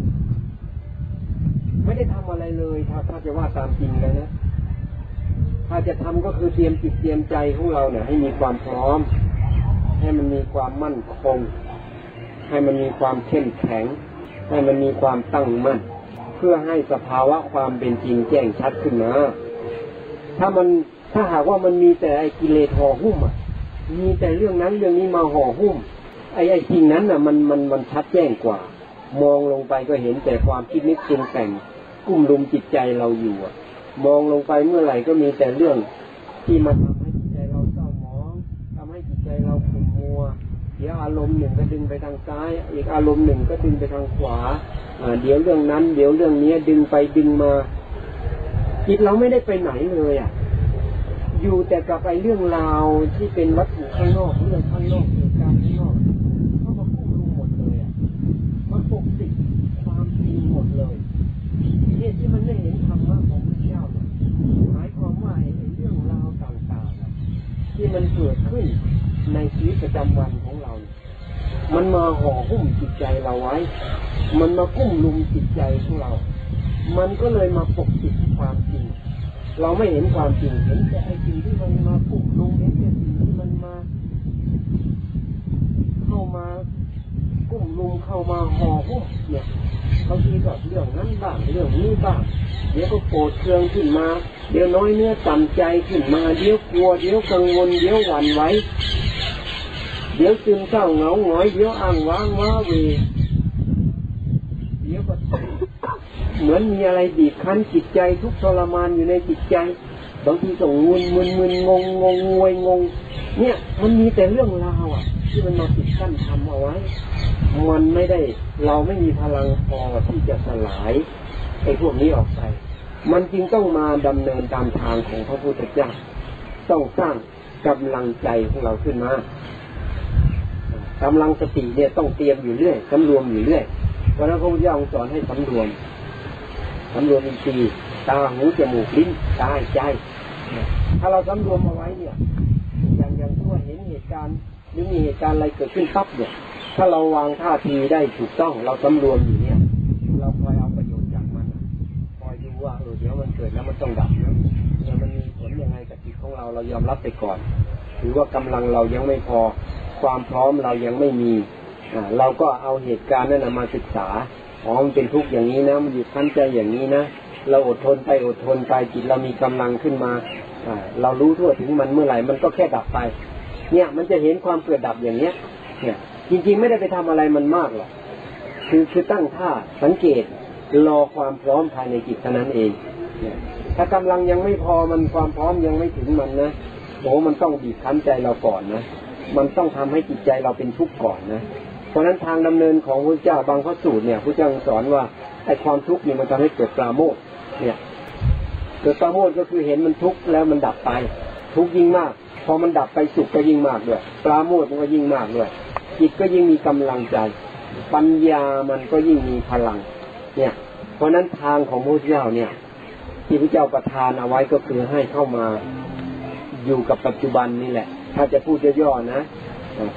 ไม่ได้ทำอะไรเลยถ้าถ้าจะว่าตามจริงเลยนะถ้าจะทำก็คือเตรียมจิตเตรียมใจของเราเนี่ย ให้มีความพร้อม ให้มันมีความมั่นคง ให้มันมีความเข้มแข็ง ให้มันมีความตั้งมั่น เพื่อให้สภาวะความเป็นจริงแจ้งชัดขึ้นมาถ้ามันถ้าหากว่ามันมีแต่ไอ้กิเลสห่อหุ้มอะ มีแต่เรื่องนั้นเรื่องนี้มาห่อหุ้ม ไอ้ไอ้จริงนั้นน่ะมันมันมันชัดแจ้งกว่า มองลงไปก็เห็นแต่ความคิดนึกปรุงแต่งกุ้มลุมจิตใจเราอยู่อะ มองลงไปเมื่อไหร่ก็มีแต่เรื่องที่มันทำให้จิตใจเราเศร้าหมองทำให้จิตใจเราขุ่นมัว เดี๋ยวอารมณ์หนึ่งก็ดึงไปทางซ้าย อีกอารมณ์หนึ่งก็ดึงไปทางขวาอ่าเดี๋ยวเรื่องนั้น เดี๋ยวเรื่องนี้ดึงไปดึงมาจิตเราไม่ได้ไปไหนเลยอะ อยู่แต่กับไอ้เรื่องราวที่เป็นวัตถุข้างนอกเรื่องข้างนอกเหตุการณ์ข้างนอกเข้ามาควบคุมหมดเลยอะมันปกปิความจริงหมดเลยเนี่ยที่มันไม่เห็นธรรมะของพระเจ้าเนี่ยหมายความว่าไอ้เรื่องราวต่างๆที่มันเกิดขึ้นในชีวิตประจำวันของเรา มันมาห่อหุ้มจิตใจเราไว้ มันมากุ้มลุมจิตใจของเรา มันก็เลยมาปกปิดความจริง เราไม่เห็นความจริงเห็นแต่ไอ้สิ่งที่มันมากุ้มลุมเห็นแต่สิ่งที่มันมา เข้ามากุ้มลุมเข้ามาห่อหุ้มเนี่ยบางทีก็เรื่องนั้นบ้างเรื่องนี้บ้างเดี๋ยวก็โกรธเคืองขึ้นมา เดี๋ยวน้อยเนื้อต่ำใจขึ้นมาเดี๋ยวกลัวเดี๋ยวกังวลเดี๋ยวหวั่นไหวเดี๋ยวซึมเศร้าเหงาหงอยเดี๋ยวอ้างว้างว้าเว เดี๋ยวก็ เหมือนมีอะไรบีบคั้นจิตใจทุกทรมานอยู่ในจิตใจบางทีก็งุนมึนมึนงงงงงวยงง เนี่ยมันมีแต่เรื่องราวอะ ที่มันมาปิดกั้นทำเอาไว้ มันไม่ได้ เราไม่มีพลังพอที่จะสลายไอ้พวกนี้ออกไป มันจึงต้องมาดำเนินตามทางของพระพุทธเจ้าต้องสร้างกำลังใจของเราขึ้นมากำลังสติเนี่ยต้องเตรียมอยู่เรื่อยสำรวมอยู่เรื่อยเพราะนั้นพระพุทธเจ้าสอนให้สำรวม สำรวมอินทรีย์ตาหูจมูกลิ้นกายใจ ถ้าเราสำรวมเอาไว้เนี่ย อย่างอย่างที่ว่าเห็นเหตุการณ์หรือมีเหตุการณ์อะไรเกิดขึ้นปั๊บเนี่ย ถ้าเราวางท่าทีได้ถูกต้องเราสำรวมอยู่เนี่ย เราคอยเอาประโยชน์จากมันคอยดูว่าเออเดี๋ยวมันเกิดแล้วมันต้องดับนะเดี๋ยวมันมีผลยังไงกับจิตของเราเรายอมรับไปก่อน หรือว่ากำลังเรายังไม่พอความพร้อมเรายังไม่มีอ่าเราก็เอาเหตุการณ์นั้นมาศึกษา อ๋อมันเป็นทุกข์อย่างนี้นะ มันอยู่ขั้นใจอย่างนี้นะ เราอดทนไปอดทนไปจิตเรามีกำลังขึ้นมาอ่าเรารู้ทั่วถึงมันเมื่อไหร่มันก็แค่ดับไป เนี่ยมันจะเห็นความเกิดดับอย่างเนี้ย เนี่ย จริง ๆ ไม่ได้ไปทำอะไรมันมากหรอกคือคือตั้งท่าสังเกตรอความพร้อมภายในจิตเท่านั้นเองเนี่ยถ้ากำลังยังไม่พอมันความพร้อมยังไม่ถึงมันนะโอ้มันต้องบีบคั้นใจเราก่อนนะ มันต้องทำให้จิตใจเราเป็นทุกข์ก่อนนะ เพราะฉะนั้นทางดำเนินของพระเจ้าบางพระสูตรเนี่ยพระเจ้าสอนว่าไอ้ความทุกข์เนี่ยมันทำให้เกิดปราโมทเนี่ยเกิดปราโมทก็คือเห็นมันทุกข์แล้วมันดับไป ทุกข์ยิ่งมาก พอมันดับไปสุขก็ยิ่งมากด้วยปราโมทมันก็ยิ่งมากด้วยจิตก็ยิ่งมีกำลังใจ ปัญญามันก็ยิ่งมีพลัง เนี่ย เพราะนั้นทางของพระเจ้าเนี่ยที่พระเจ้าประทานเอาไว้ก็คือให้เข้ามาอยู่กับปัจจุบันนี่แหละ ถ้าจะพูดย่อๆนะ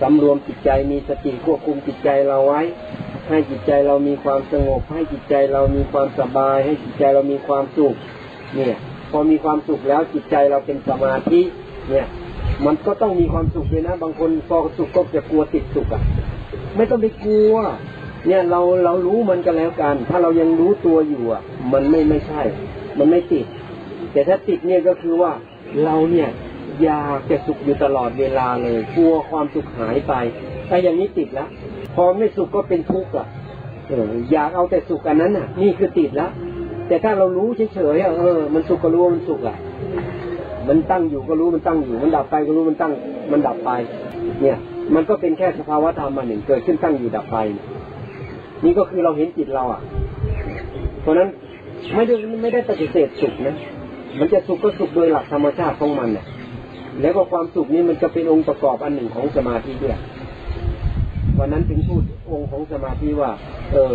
สำรวมจิตใจมีสติควบคุมจิตใจเราไว้ ให้จิตใจเรามีความสงบ ให้จิตใจเรามีความสบาย ให้จิตใจเรามีความสุขเนี่ยพอมีความสุขแล้วจิตใจเราเป็นสมาธิเนี่ยมันก็ต้องมีความสุขเลยนะ บางคนพอสุขก็จะกลัวติดสุขอะ ไม่ต้องไปกลัว เนี่ยเราเรารู้มันกันแล้วกัน ถ้าเรายังรู้ตัวอยู่อะ มันไม่ไม่ใช่ มันไม่ติด แต่ถ้าติดเนี่ยก็คือว่าเราเนี่ย อยากจะสุขอยู่ตลอดเวลาเลยกลัวความสุขหายไปถ้าอย่างนี้ติดแล้วพอไม่สุขก็เป็นทุกข์อะอยากเอาแต่สุขอันนั้นอะ นี่คือติดแล้วแต่ถ้าเรารู้เฉยๆเออ มันสุขก็รู้มันสุขอะ มันตั้งอยู่ก็รู้มันตั้งอยู่ มันดับไปก็รู้มันตั้ง มันดับไป เนี่ย มันก็เป็นแค่สภาวะธรรมมาหนึ่งเกิดขึ้นตั้งอยู่ดับไป นี่ก็คือเราเห็นจิตเราอะ เพราะนั้นไม่ได้ไม่ได้ปฏิเสธสุขนะ มันจะสุขก็สุขโดยหลักธรรมชาติของมันเนี่ย แล้วก็ความสุขนี้มันจะเป็นองค์ประกอบอันหนึ่งของสมาธิด้วยวันนั้นถึงพูดองค์ของสมาธิว่า เออ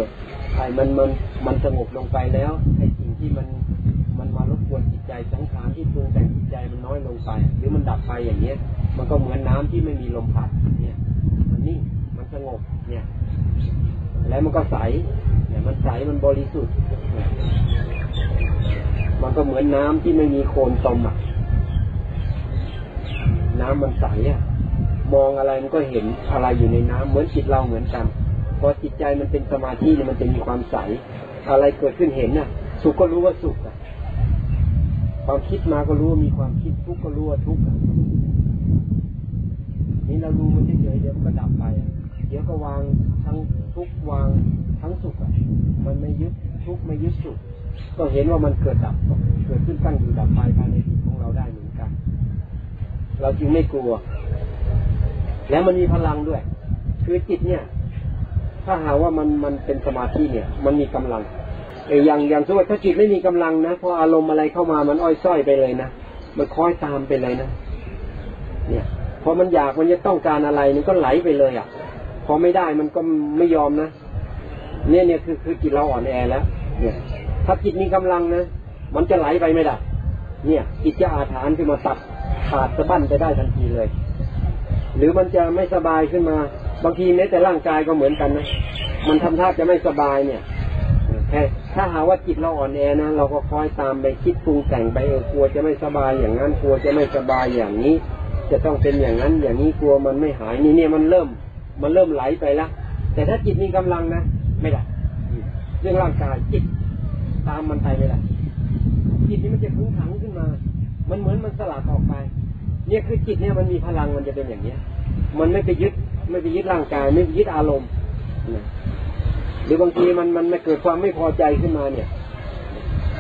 ไอ้มันมันมันสงบลงไปแล้วไอ้สิ่งที่มันมันมารบกวนจิตใจสังขารที่ปรุงแต่งจิตใจมันน้อยลงไป หรือมันดับไปอย่างเนี้ย มันก็เหมือนน้ำที่ไม่มีลมพัดเนี่ย มันนิ่งมันสงบเนี่ย แล้วมันก็ใสเนี่ยมันใสมันบริสุทธิ์มันก็เหมือนน้ำที่ไม่มีโคลนตมอะ น้ำมันใสอะ มองอะไรมันก็เห็นอะไรอยู่ในน้ำเหมือนจิตเราเหมือนกัน พอจิตใจมันเป็นสมาธิเนี่ยมันจะมีความใส อะไรเกิดขึ้นเห็นน่ะ สุขก็รู้ว่าสุขอะ ความคิดมาก็รู้ว่ามีความคิดทุกข์ก็รู้ว่าทุกข์อะนี่เรารู้มันเฉยๆเดี๋ยวมันก็ดับไป เดี๋ยวก็วางทั้งทุกข์วางทั้งสุขอะ มันไม่ยึดทุกข์ไม่ยึดสุข ก็เห็นว่ามันเกิดดับ เกิดขึ้นตั้งอยู่ดับไปภายในจิตของเราได้เหมือน เราจึงไม่กลัว แล้วมันมีพลังด้วย คือจิตเนี่ย ถ้าหาว่ามันมันเป็นสมาธิเนี่ย มันมีกำลังเอออย่างอย่างสมมติถ้าจิตไม่มีกำลังนะพออารมณ์อะไรเข้ามามันอ้อยส้อยไปเลยนะมันคล้อยตามไปเลยนะเนี่ยพอมันอยากมันจะต้องการอะไรมันก็ไหลไปเลยอะ พอไม่ได้มันก็ไม่ยอมนะเนี่ยเนี่ยคือคือจิตเราอ่อนแอแล้ว เนี่ย ถ้าจิตมีกำลังนะมันจะไหลไปไม่ได้ เนี่ยจิจะอาถานขึ้นมาตัดขาดสะบั้นไปได้ทันทีเลย หรือมันจะไม่สบายขึ้นมา บางทีแม้แต่ร่างกายก็เหมือนกันนะมันทำท่าจะไม่สบายเนี่ยแค่ถ้าหาว่าจิตเราอ่อนแอนะเราก็คอยตามไปคิดปรุงแต่งไปเออกลัวจะไม่สบายอย่างนั้นกลัวจะไม่สบายอย่างนี้ จะต้องเป็นอย่างนั้น อย่างนี้กลัวมันไม่หายนี่เนี่ยมันเริ่ม มันเริ่มไหลไปแล้วแต่ถ้าจิตมีกำลังนะไม่ได้เรื่องร่างกายจิตตามมันไปไม่ได้จิตนี่มันจะขึงขัง มันเหมือนมันสลัดออกไป เนี่ยคือจิตเนี่ยมันมีพลังมันจะเป็นอย่างเนี้ย มันไม่ไปยึดไม่ไปยึดร่างกาย ไม่ไปยึดอารมณ์หรือบางทีมันมันไม่เกิดความไม่พอใจขึ้นมาเนี่ย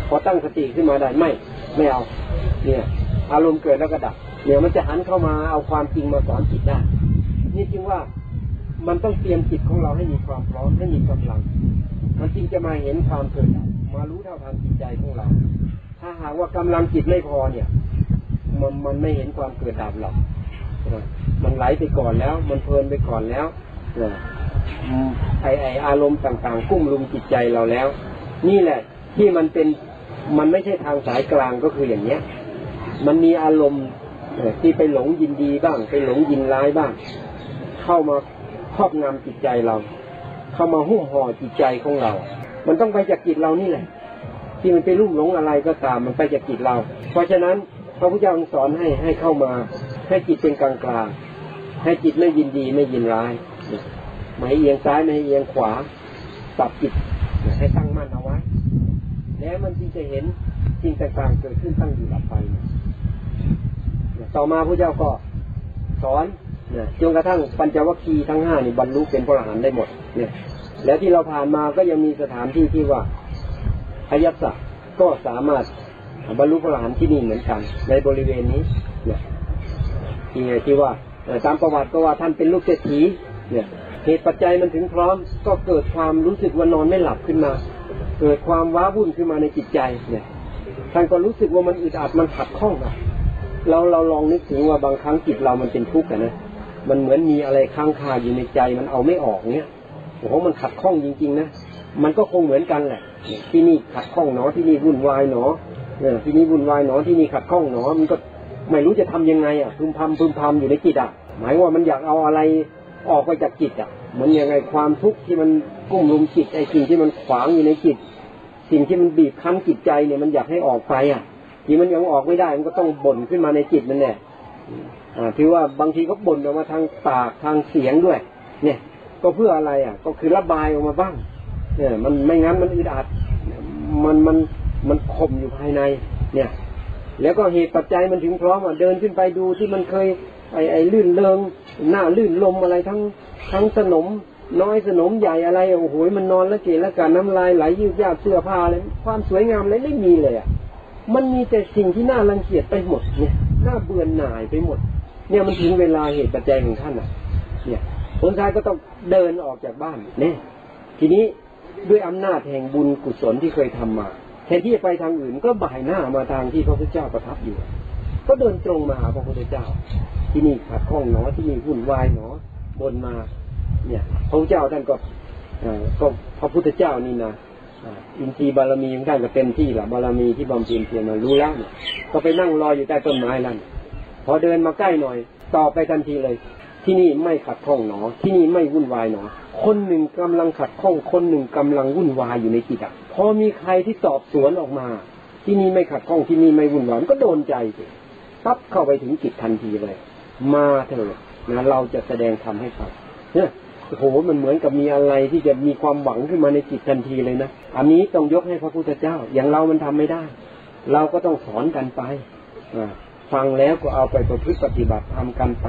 พอตั้งสติขึ้นมาได้ไม่ไม่เอา เนี่ย อารมณ์เกิดแล้วก็ดับเนี่ยวมันจะหันเข้ามาเอาความจริงมาสอนจิตได้ นี่จึงว่ามันต้องเตรียมจิตของเราให้มีความพร้อมให้มีกำลัง มันจึงจะมาเห็นความเกิดดับมารู้เท่าทันจิตใจของเรา ถ้าหากว่ากำลังจิตไม่พอเนี่ย มันมันไม่เห็นความเกิดดับหรอกมันไหลไปก่อนแล้ว มันเพลินไปก่อนแล้วไอไออารมณ์ต่างๆ กุ้มลุมจิตใจเราแล้ว นี่แหละ ที่มันเป็นมันไม่ใช่ทางสายกลางก็คืออย่างเนี้ย มันมีอารมณ์ที่ไปหลงยินดีบ้าง ไปหลงยินร้ายบ้าง เข้ามาครอบงำจิตใจเรา เข้ามาหุ้มห่อจิตใจของเรา มันต้องไปจากจิตเรานี่แหละ ที่มันไปรุ่มหลงอะไรก็ตามมันไปจากจิตเรา เพราะฉะนั้นพระพุทธเจ้าสอนให้ให้เข้ามา ให้จิตเป็นกลางกลางให้จิตไม่ยินดีไม่ยินร้ายไม่ให้เอียงซ้ายไม่ให้เอียงขวาปรับจิตให้ตั้งมั่นเอาไว้ แล้วมันจึงจะเห็นสิ่งต่างๆเกิดขึ้นตั้งอยู่ดับไปต่อมาพระเจ้าก็สอนเนี่ยจนกระทั่งปัญจวัคคีย์ทั้งห้านี่บรรลุเป็นพระอรหันต์ได้หมดเนี่ยแล้วที่เราผ่านมาก็ยังมีสถานที่ที่ว่า อยัสะก็สามารถบรรลุพระอรหันต์ที่นี่เหมือนกัน ในบริเวณนี้ เนี่ยที่ที่ว่าตามประวัติก็ว่าท่านเป็นลูกเศรษฐีเนี่ยเหตุปัจจัยมันถึงพร้อม ก็เกิดความรู้สึกว่านอนไม่หลับขึ้นมา เกิดความว้าวุ่นขึ้นมาในจิตใจเนี่ยท่านก็รู้สึกว่ามันอึดอัดมันขัดข้องอะเราเราลองนึกถึงว่าบางครั้งจิตเรามันเป็นทุกข์นะมันเหมือนมีอะไรค้างคาอยู่ในใจมันเอาไม่ออกเนี้ยโอ้โหมันขัดข้องจริงๆนะ มันก็คงเหมือนกันแหละ ที่นี่ขัดข้องเนาะที่นี่วุ่นวายเนาะเนี่ยที่นี่วุ่นวายเนาะที่นี่ขัดข้องเนาะมันก็ไม่รู้จะทำยังไงอะพึมพำพึมพำอยู่ในจิตอะ หมายว่ามันอยากเอาอะไรออกไปจากจิตอะเหมือนยังไงความทุกข์ที่มันกุ้มลุมจิตไอ้สิ่งที่มันขวางอยู่ในจิต สิ่งที่มันบีบคั้นจิตใจเนี่ยมันอยากให้ออกไปอะ ที่มันยังออกไม่ได้มันก็ต้องบ่นขึ้นมาในจิตมันแน่อ่าถือว่าบางทีก็บ่นออกมาทางปากทางเสียงด้วย เนี่ย ก็เพื่ออะไรอะ ก็คือระบายออกมาบ้าง เนี่ยมันไม่งั้นมันอึดอัดมันมันมันข่มอยู่ภายใน เนี่ย แล้วก็เหตุปัจจัยมันถึงพร้อมอะเดินขึ้นไปดูที่มันเคยไอไอลื่นเริงหน้าลื่นลมอะไรทั้งทั้งสนม น้อยสนมใหญ่อะไรโอ้โหมันนอนแล้วเกลแล้วกันน้ำลายไหลยืดยาดเสื้อผ้าอะไรความสวยงามอะไรไม่มีเลยอะมันมีแต่สิ่งที่น่ารังเกียจไปหมดเนี่ยน่าเบื่อหน่ายไปหมด เนี่ยมันถึงเวลาเหตุปัจจัยของท่านอะ เนี่ยผลท้ายก็ต้องเดินออกจากบ้านเนี่ยทีนี้ ด้วยอำนาจแห่งบุญกุศลที่เคยทำมาแทนที่จะไปทางอื่นก็บ่ายหน้ามาทางที่พระพุทธเจ้าประทับอยู่ ก็เดินตรงมาหาพระพุทธเจ้า ที่นี่ขัดข้องหนอที่นี่วุ่นวายหนอบนมา เนี่ย พระพุทธเจ้าท่านก็ก็พระพุทธเจ้านี่นะอินทรีย์บารมีของท่านก็เต็มที่ละบารมีที่บำเพ็ญเพียรมารู้แล้วก็ไปนั่งรออยู่ใต้ต้นไม้แล้วพอเดินมาใกล้หน่อย ต่อไปทันทีเลย ที่นี่ไม่ขัดข้องหนอ ที่นี่ไม่วุ่นวายหนอ คนหนึ่งกำลังขัดข้อง คนหนึ่งกำลังวุ่นวายอยู่ในจิตอะพอมีใครที่ตอบสวนออกมา ที่นี่ไม่ขัดข้องที่นี่ไม่วุ่นวายก็โดนใจสิปั๊บเข้าไปถึงจิตทันทีเลย มาเถอะนะเราจะแสดงทำให้ฟังเนี่ยโอ้โหมันเหมือนกับมีอะไรที่จะมีความหวังขึ้นมาในจิตทันทีเลยนะอันนี้ต้องยกให้พระพุทธเจ้า อย่างเรามันทำไม่ได้ เราก็ต้องสอนกันไปฟังแล้วก็เอาไปประพฤติปฏิบัติทำกันไป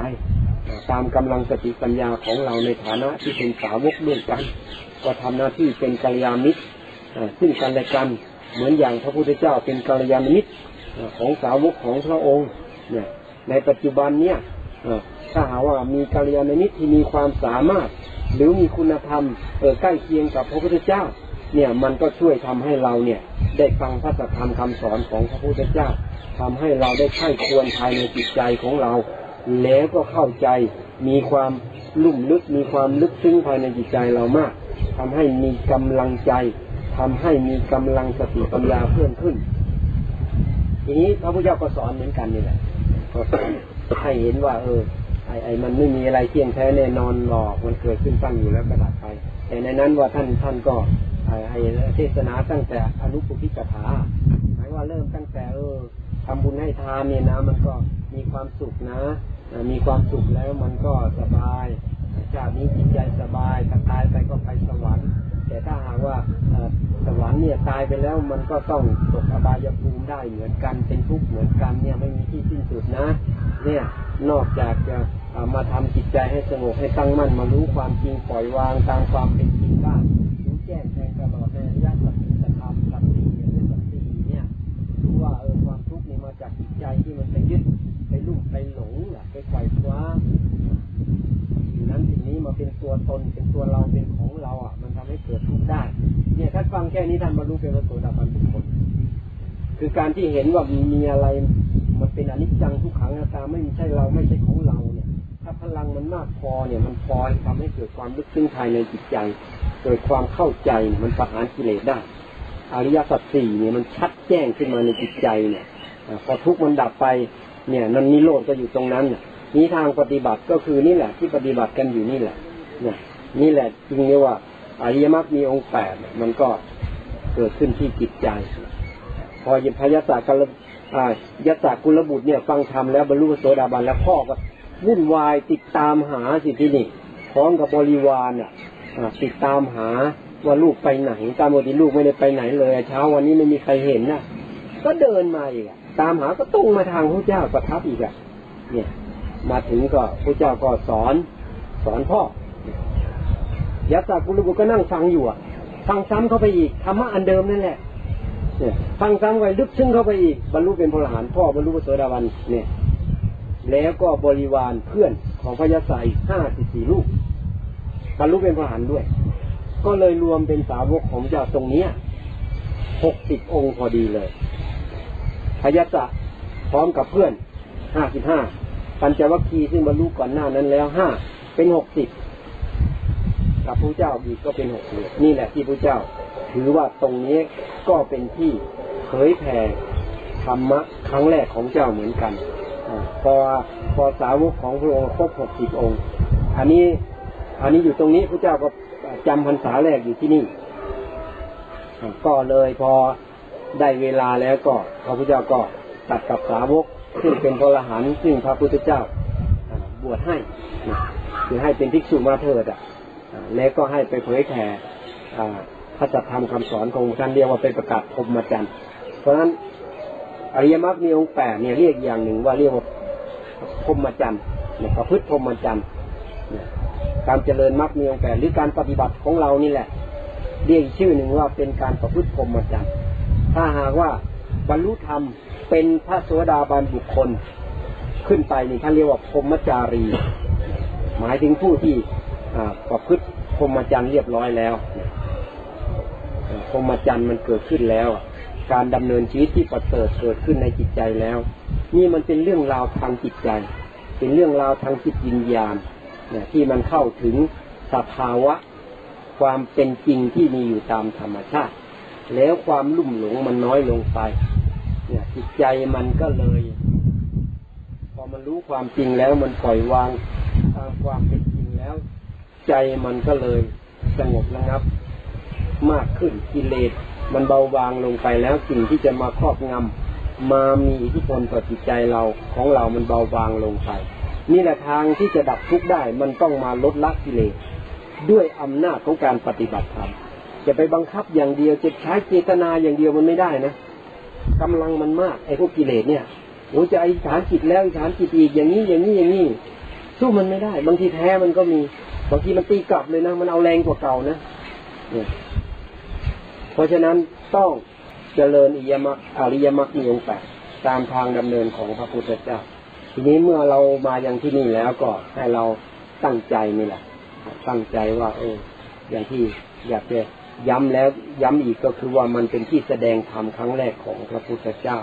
ตามกำลังสติปัญญาของเราในฐานะที่เป็นสาวกด้วยกัน ก็ทำหน้าที่เป็นกัลยาณมิตรซึ่งกันและกันเหมือนอย่างพระพุทธเจ้าเป็นกัลยาณมิตรของสาวกของพระองค์เนี่ยในปัจจุบันเนี่ยถ้าหาว่ามีกัลยาณมิตรที่มีความสามารถ หรือมีคุณธรรมเออใกล้เคียงกับพระพุทธเจ้า เนี่ยมันก็ช่วยทำให้เราเนี่ยได้ฟังพระธรรมคำสอนของพระพุทธเจ้าทำให้เราได้ไข้ควรภายในจิตใจของเรา แล้วก็เข้าใจมีความลุ่มลึกมีความลึกซึ้งภายในจิตใจเรามากทำให้มีกำลังใจทำให้มีกำลังสติปัญญาเพิ่มขึ้น ทีนี้พระพุทธเจ้าก็สอนเหมือนกันนี่แหละก็สอนให้เห็นว่า เออไอไอมันไม่มีอะไรเที่ยงแท้แน่นอนหรอกมันเกิดขึ้นตั้งอยู่แล้วกระดับไป แต่ในนั้นว่าท่านท่านก็ไอ้ไอ้เทศนาตั้งแต่อนุปุพิกถาหมายว่าเริ่มตั้งแต่เออ ทำบุญให้ทานเนี่ยนะ มันก็มีความสุขนะ มีความสุขแล้วมันก็สบายชาตินี้จิตใจสบายถ้าตายไปก็ไปสวรรค์ แต่ถ้าหากว่าสวรรค์เนี่ยตายไปแล้วมันก็ต้องตกอบายภูมิได้เหมือนกันเป็นทุกข์เหมือนกันเนี่ยไม่มีที่สิ้นสุดนะ เนี่ยนอกจากจะมาทำจิตใจให้สงบให้ตั้งมั่นมารู้ความจริงปล่อยวางตามความเป็นจริงได้รู้แจ้งแทงตลอดในริยสั ที่มันไปยึดไปลุ่มไปหลงนะไปไขว่คว้าสิ่งนั้นสิ่งนี้มาเป็นตัวตนเป็นตัวเราเป็นของเราอะ มันทำให้เกิดทุกข์ได้ เนี่ยถ้าฟังแค่นี้ท่านบรรลุเป็นพระโสดาบันบุคคลคือการที่เห็นว่ามีอะไร มันเป็นอนิจจังทุกขังอนัตตาไม่ใช่เราไม่ใช่ของเราเนี่ย ถ้าพลังมันมากพอเนี่ย มันพอทำให้เกิดความลึกซึ้งภายในจิตใจเกิดความเข้าใจมันประหารกิเลสได้อริยสัจสี่เนี่ยมันชัดแจ้งขึ้นมาในจิตใจเนี่ย พอทุกข์มันดับไป เนี่ยนันนิโรธก็อยู่ตรงนั้นน่ะนี้ทางปฏิบัติก็คือนี่แหละ ที่ปฏิบัติกันอยู่นี่แหละเนี่ยนี่แหละจึงเรียกว่าอริยมรรคมีองค์แปดมันก็เกิดขึ้นที่จิตใจ พอยิพยศากุลอ่ายศากุลบุตรเนี่ยฟังธรรมแล้วบรรลุโสดาบันแล้วพ่อก็วุ่นวายติดตามหาสิที่นี่พร้อมกับบริวารน่ะติดตามหาว่าลูกไปไหนตามปกติลูกไม่ได้ไปไหนเลยเช้าวันนี้ไม่มีใครเห็นนะก็เดินมาอีกอะ ตามหาก็ตรงมาทางพระเจ้าประทับอีกอะเนี่ย มาถึงก็พระเจ้าก็สอน สอนพ่อยศากุลบุตรก็นั่งฟังอยู่อะฟังซ้ำเข้าไปอีกธรรมะอันเดิมนั่นแหละเนี่ยฟังซ้ำไปลึกซึ้งเข้าไปอีกบรรลุเป็นพระอรหันพ่อบรรลุพระโสดาบันเนี่ย แล้วก็บริวารเพื่อนของพระยศอีกห้าสิบสี่ลูกบรรลุเป็นพระอรหันด้วย ก็เลยรวมเป็นสาวกของเจ้าตรงเนี้หกสิบองค์พอดีเลย พยศพร้อมกับเพื่อนห้าสิบห้าปัญจวัคคีย์ซึ่งบรรลุก่อนหน้านั้นแล้วห้าเป็นหกสิบกับพระเจ้าอีกก็เป็นหกสิบนี่แหละที่พระเจ้า ถือว่าตรงนี้ก็เป็นที่เผยแผ่ธรรมะครั้งแรกของเจ้าเหมือนกันอพอพอสาวกของพระองค์ครบหกสิบองค์ อันนี้ อันนี้อยู่ตรงนี้พระเจ้าก็จำพรรษาแรกอยู่ที่นี่ ก็เลยพอ ได้เวลาแล้วก็พระพุทธเจ้าก็ตัดกับสาวกซึ่งเป็นพระอรหันต์ซึ่งพระพุทธเจ้าบวชให้คือให้เป็นภิกษุมาเถิดอะแล้วก็ให้ไปเผยแผ่พระสัทธรรมคำสอนของท่านเรียกว่าเป็นประกาศพรมจรรย์เพราะฉะนั้นอริยมรรคมีองค์แปดเนี่ยเรียกอย่างหนึ่งว่าเรียกว่าพรมจรรย์เนี่ยประพฤติพรมจรรย์เนี่ยการเจริญมรรคมีองค์แปดหรือการปฏิบัติของเรานี่แหละ เรียกชื่อหนึ่งว่าเป็นการประพฤติพรมจรรย์ ถ้าหากว่าบรรลุธรรมเป็นพระโสดาบันบุคคลขึ้นไปนี่ท่านเรียกว่าพรหมจารี หมายถึงผู้ที่ประพฤติพรหมจรรย์เรียบร้อยแล้วพรหมจรรย์มันเกิดขึ้นแล้ว การดำเนินชีวิตที่ประเสริฐเกิดขึ้นในจิตใจแล้ว นี่มันเป็นเรื่องราวทางจิตใจ เป็นเรื่องราวทางจิตวิญญาณเนี่ยที่มันเข้าถึงสภาวะความเป็นจริงที่มีอยู่ตามธรรมชาติ แล้วความลุ่มหลงมันน้อยลงไป เนี่ยจิตใจมันก็เลย พอมันรู้ความจริงแล้วมันปล่อยวางตามความเป็นจริงแล้ว ใจมันก็เลยสงบระงับ มากขึ้นกิเลสมันเบาบางลงไปแล้วสิ่งที่จะมาครอบงำมามีอิทธิพลต่อจิตใจเราของเรามันเบาบางลงไปนี่แหละทางที่จะดับทุกข์ได้มันต้องมาลดละกิเลสด้วยอำนาจของการปฏิบัติธรรม จะไปบังคับอย่างเดียวจะใช้เจตนาอย่างเดียวมันไม่ได้นะกำลังมันมากไอ้พวกกิเลสเนี่ยโอ้จะอธิษฐานจิตแล้วฐานจิตอีกอย่างนี้อย่างนี้อย่างนี้สู้มันไม่ได้ บางทีแท้มันก็มีบางทีมันตีกลับเลยนะมันเอาแรงกว่าเก่านะเนี่ยเพราะฉะนั้นต้องเจริญอิยมรรคอริยมรรคมีองค์แปดตามทางดำเนินของพระพุทธเจ้าทีนี้เมื่อเรามาอย่างที่นี่แล้วก็ให้เราตั้งใจนี่แหละตั้งใจว่าเอออย่างที่อยากจะ ย้ำแล้วย้ำอีกก็คือว่ามันเป็นที่แสดงธรรมครั้งแรกของพระพุทธเจ้า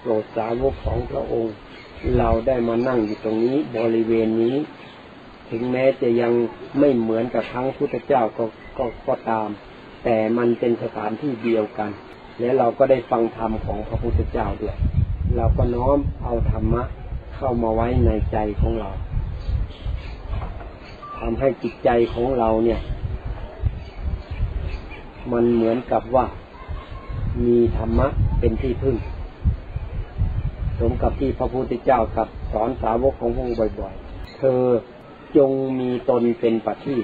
โปรดสาวกของพระองค์ เราได้มานั่งอยู่ตรงนี้บริเวณนี้ ถึงแม้จะยังไม่เหมือนกับครั้งพุทธเจ้าก็ก็ก็ตาม แต่มันเป็นสถานที่เดียวกัน และเราก็ได้ฟังธรรมของพระพุทธเจ้าด้วยเราก็น้อมเอาธรรมะเข้ามาไว้ในใจของเราทำให้จิตใจของเราเนี่ย มันเหมือนกับว่ามีธรรมะเป็นที่พึ่ง สมกับที่พระพุทธเจ้ากับสอนสาวกของพระองค์บ่อยๆ เธอจงมีตนเป็นปฏิ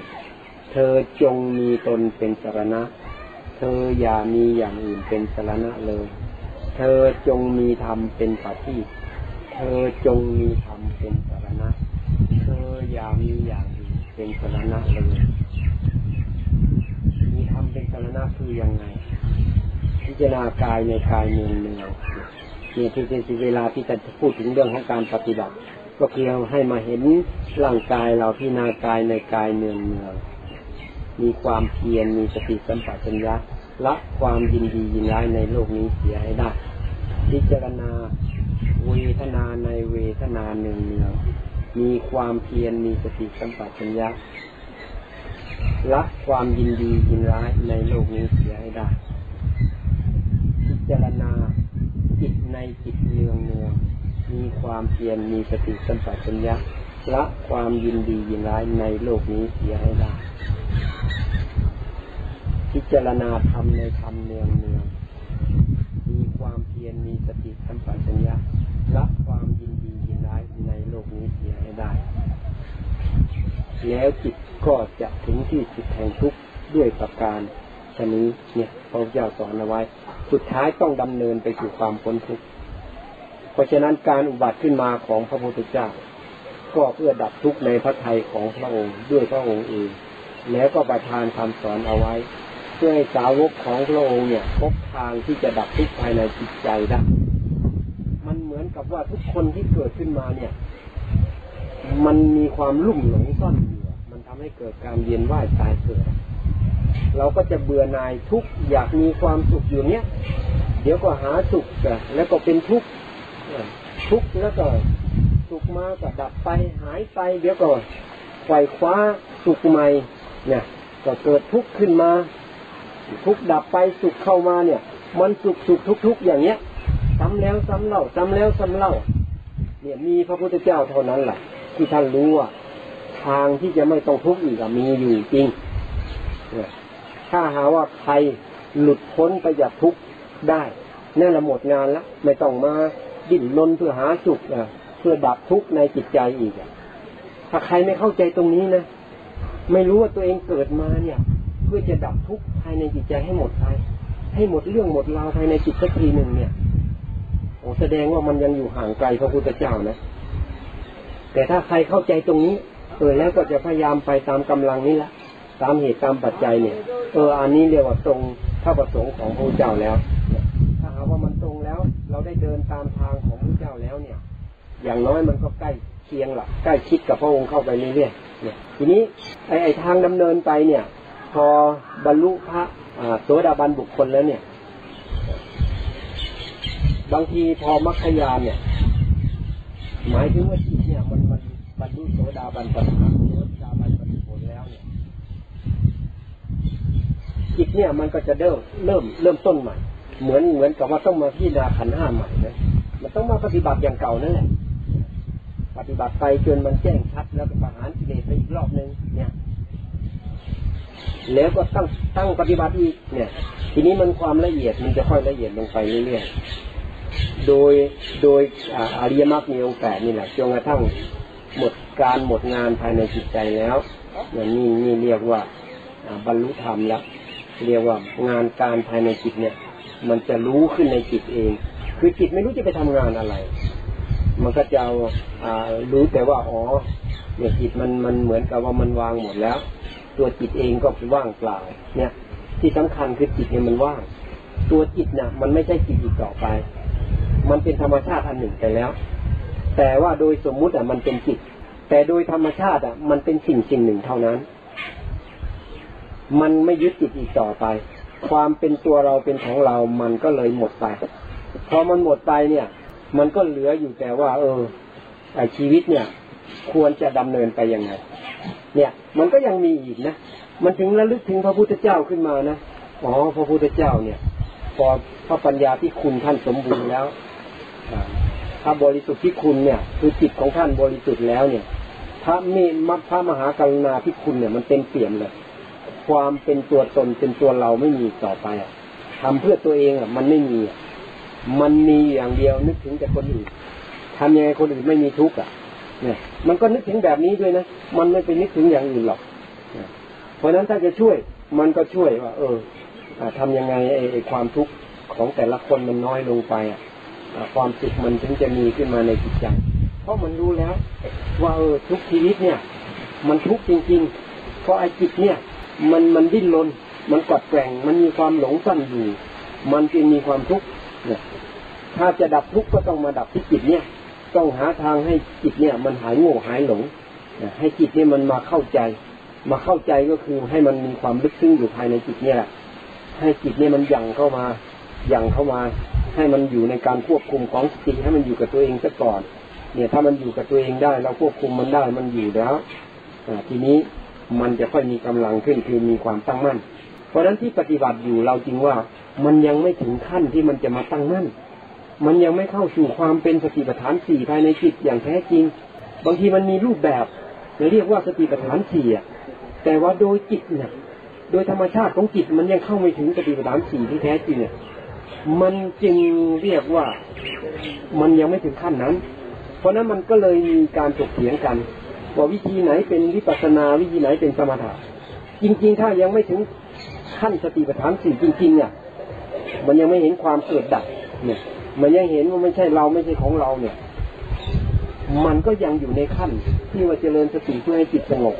เธอจงมีตนเป็นสารณะ เธออย่ามีอย่างอื่นเป็นสารณะเลย เธอจงมีธรรมเป็นปฏิเธอจงมีธรรมเป็นสารณะ เธออย่ามีอย่างอื่นเป็นสารณะเลย รมเป็นสารณะคือยังไง พิจารณากายในกายเนืองเนืองเนี่ยที่ที่เวลาที่จะพูดถึงเรื่องของการปฏิบัติ ก็คือให้มาเห็นร่างกายเราพิจารณากายในกายเนืองเนืองมีความเพียรมีสติสัมปชัญญะละความยินดียินร้ายในโลกนี้เสียให้ได้พิจารณาเวทนาในเวทนาเนืองเนืองมีความเพียรมีสติสัมปชัญญะ ละความยินดียินร้ายในโลกนี้เสียให้ได้ พิจารณาจิตในจิตเนืองเนืองมีความเพียรมีสติสัมปชัญญะละความยินดียินร้ายในโลกนี้เสียให้ได้ พิจารณาธรรมในธรรมเนืองเนืองมีความเพียรมีสติสัมปชัญญะละความยินดียินร้ายในโลกนี้เสียให้ได้ แล้วจิตก็จะถึงที่สุดแห่งทุกข์ด้วยประการชนี้เนี่ยพระเจ้าสอนเอาไว้ สุดท้ายต้องดำเนินไปสู่ความพ้นทุกข์เพราะฉะนั้นการอุบัติขึ้นมาของพระพุทธเจ้า ก็เพื่อดับทุกข์ในพระทัยของพระองค์ด้วยพระองค์เองแล้วก็ประทานคำสอนเอาไว้ เพื่อให้สาวกของพระองค์เนี่ยพบทางที่จะดับทุกข์ภายในจิตใจได้มันเหมือนกับว่าทุกคนที่เกิดขึ้นมาเนี่ย มันมีความลุ่มหลงซ่อนอยู่อมันทำให้เกิดการเวียนว่ายตายเกิด เราก็จะเบื่อหน่ายทุกอยากมีความสุขอยู่เนี้ยเดี๋ยวก็หาสุขอะแล้วก็เป็นทุกข์ทุกข์แล้วก็สุขมาก็ดับไปหายไป เดี๋ยวก็ไขว่คว้าสุขใหม่ เนี่ย ก็เกิดทุกข์ขึ้นมา ทุกข์ดับไปสุขเข้ามาเนี่ย มันสุขสุขทุกทุกข์อย่างเงี้ยซ้ำแล้วซ้ำเล่าซ้ำแล้วซ้ำเล่า เนี่ยมีพระพุทธเจ้าเท่านั้นแหละ ที่ท่านรู้ว่าทางที่จะไม่ต้องทุกข์อีกมีอยู่จริงถ้าหาว่าใครหลุดพ้นไปจากทุกข์ได้นั่นละหมดงานล้วไม่ต้องมาดิ้นรนเพื่อหาสุขเพื่อดับทุกข์ในจิตใจอีกถ้าใครไม่เข้าใจตรงนี้นะไม่รู้ว่าตัวเองเกิดมาเนี่ย เพื่อจะดับทุกข์ภายในจิตใจให้หมดไปให้หมดเรื่องหมดราวภายในจิตสักทีหนึ่งเนี่ยโอ้แสดงว่ามันยังอยู่ห่างไกลพระพุทธเจ้านะ แต่ถ้าใครเข้าใจตรงนี้ เออแล้วก็จะพยายามไปตามกำลังนี้ละตามเหตุตามปัจจัยเนี่ย เอออันนี้เรียกว่าตรงพระประสงค์ของพระเจ้าแล้ว ถ้าหากว่ามันตรงแล้ว เราได้เดินตามทางของพระเจ้าแล้วเนี่ย อย่างน้อยมันก็ใกล้เคียงละใกล้ชิดกับพระองค์เข้าไปเรื่อยๆเนี่ย ทีนี้ไอ้ไอ้ทางดำเนินไปเนี่ย พอบรรลุพระอ่าโสดาบันบุคคลแล้วเนี่ย บางทีพอมัคคยานเนี่ย หมายถึงว่าจิตเนี่ยมันมันบรรลุโสดาบันปัจจุบันโสดาบันปัจจุบันแล้วเนี่ยจิตเนี่ยมันก็จะเริ่มเริ่มเริ่มต้นใหม่ เหมือนเหมือนกับว่าต้องมาพิจารณาขันห้าใหม่นะมันต้องมาปฏิบัติอย่างเก่านั่นแหละปฏิบัติไปจนมันแจ้งชัดแล้วก็ประหารกิเลสไปอีกรอบหนึ่งเนี่ย แล้วก็ตั้งตั้งปฏิบัติอีกเนี่ย ทีนี้มันความละเอียดมันจะค่อยละเอียดลงไปเรื่อยๆ โดยโดยอริยมรรคมีองค์แปดนี่แหละจนกระทั่งหมดการหมดงานภายในจิตใจแล้วเนี่ยนี่นี่เรียกว่าบรรลุธรรมแล้วเรียกว่างานการภายในจิตเนี่ย มันจะรู้ขึ้นในจิตเอง คือจิตไม่รู้จะไปทำงานอะไร มันก็จะเอารู้แต่ว่าอ๋อเนี่ยจิตมันมันเหมือนกับว่ามันวางหมดแล้ว ตัวจิตเองก็ว่างเปล่าเนี่ย ที่สำคัญคือจิตเนี่ยมันว่าง ตัวจิตน่ะ มันไม่ใช่จิตอีกต่อไป มันเป็นธรรมชาติอันหนึ่งไปแล้ว แต่ว่าโดยสมมุติอะมันเป็นจิต แต่โดยธรรมชาติอะมันเป็นสิ่งสิ่งหนึ่งเท่านั้น มันไม่ยึดจิตอีกต่อไป ความเป็นตัวเราเป็นของเรา มันก็เลยหมดไป พอมันหมดไปเนี่ย มันก็เหลืออยู่แต่ว่า เออไอชีวิตเนี่ย ควรจะดำเนินไปยังไง เนี่ย มันก็ยังมีอีกนะ มันถึงระลึกถึงพระพุทธเจ้าขึ้นมานะ อ๋อ พระพุทธเจ้าเนี่ย พอพระปัญญาที่คุณท่านสมบูรณ์แล้ว อ่าพระบริสุทธิ์ที่คุณเนี่ย คือจิตของท่านบริสุทธิ์แล้วเนี่ยพระเมมพระมหากรุณาที่คุณเนี่ยมันเต็มเปี่ยมเลย ความเป็นตัวตนเป็นตัวเราไม่มีต่อไปอะทำเพื่อตัวเองอะ มันไม่มี มันมีอย่างเดียวนึกถึงแต่คนอื่นทำยังไงคนอื่นไม่มีทุกข์อะ เนี่ย มันก็นึกถึงแบบนี้ด้วยนะ มันไม่ไปนึกถึงอย่างอื่นหรอก เพราะฉะนั้นถ้าจะช่วย มันก็ช่วยว่า เออทำยังไงไอ้ความทุกข์ของแต่ละคนมันน้อยลงไปอะ ความสุขมันถึงจะมีขึ้นมาในจิตใจ เพราะมันรู้แล้ว ว่าเออทุกชีวิตเนี่ย มันทุกจริงๆ เพราะไอ้จิตเนี่ย มันมันดิ้นรนมันกัดแกว่งมันมีความหลงสั้นอยู่ มันจึงมีความทุกข์เนี่ยถ้าจะดับทุกข์ก็ต้องมาดับที่จิตเนี่ย ต้องหาทางให้จิตเนี่ย มันหายโง่หายหลงให้จิตเนี่ยมันมาเข้าใจ มาเข้าใจก็คือให้มันมีความลึกซึ้งอยู่ภายในจิตเนี่ยแหละให้จิตเนี่ยมันยังเข้ามายังเข้ามา ให้มันอยู่ในการควบคุมของสติให้มันอยู่กับตัวเองซะก่อน เนี่ยถ้ามันอยู่กับตัวเองได้เราควบคุมมันได้มันอยู่แล้วทีนี้มันจะค่อยมีกำลังขึ้นคือมีความตั้งมั่น เพราะฉะนั้นที่ปฏิบัติอยู่เราจริงว่ามันยังไม่ถึงขั้นที่มันจะมาตั้งมั่น มันยังไม่เข้าสู่ความเป็นสติปัฏฐานสี่ภายในจิตอย่างแท้จริง บางทีมันมีรูปแบบเรียกว่าสติปัฏฐานสี่แต่ว่าโดยจิตเนี่ยโดยธรรมชาติของจิตมันยังเข้าไม่ถึงสติปัฏฐานสี่ที่แท้จริงเนี่ย มันจึงเรียกว่ามันยังไม่ถึงขั้นนั้น เพราะนั้นมันก็เลยมีการถกเถียงกัน ว่าวิธีไหนเป็นวิปัสนาวิธีไหนเป็นสมถะจริง ๆ ถ้ายังไม่ถึงขั้นสติปัฏฐานสี่จริงๆเนี่ยมันยังไม่เห็นความเกิดดับเนี่ย มันยังเห็นว่าไม่ใช่เราไม่ใช่ของเราเนี่ย มันก็ยังอยู่ในขั้นที่ว่าเจริญสติเพื่อให้จิตสงบ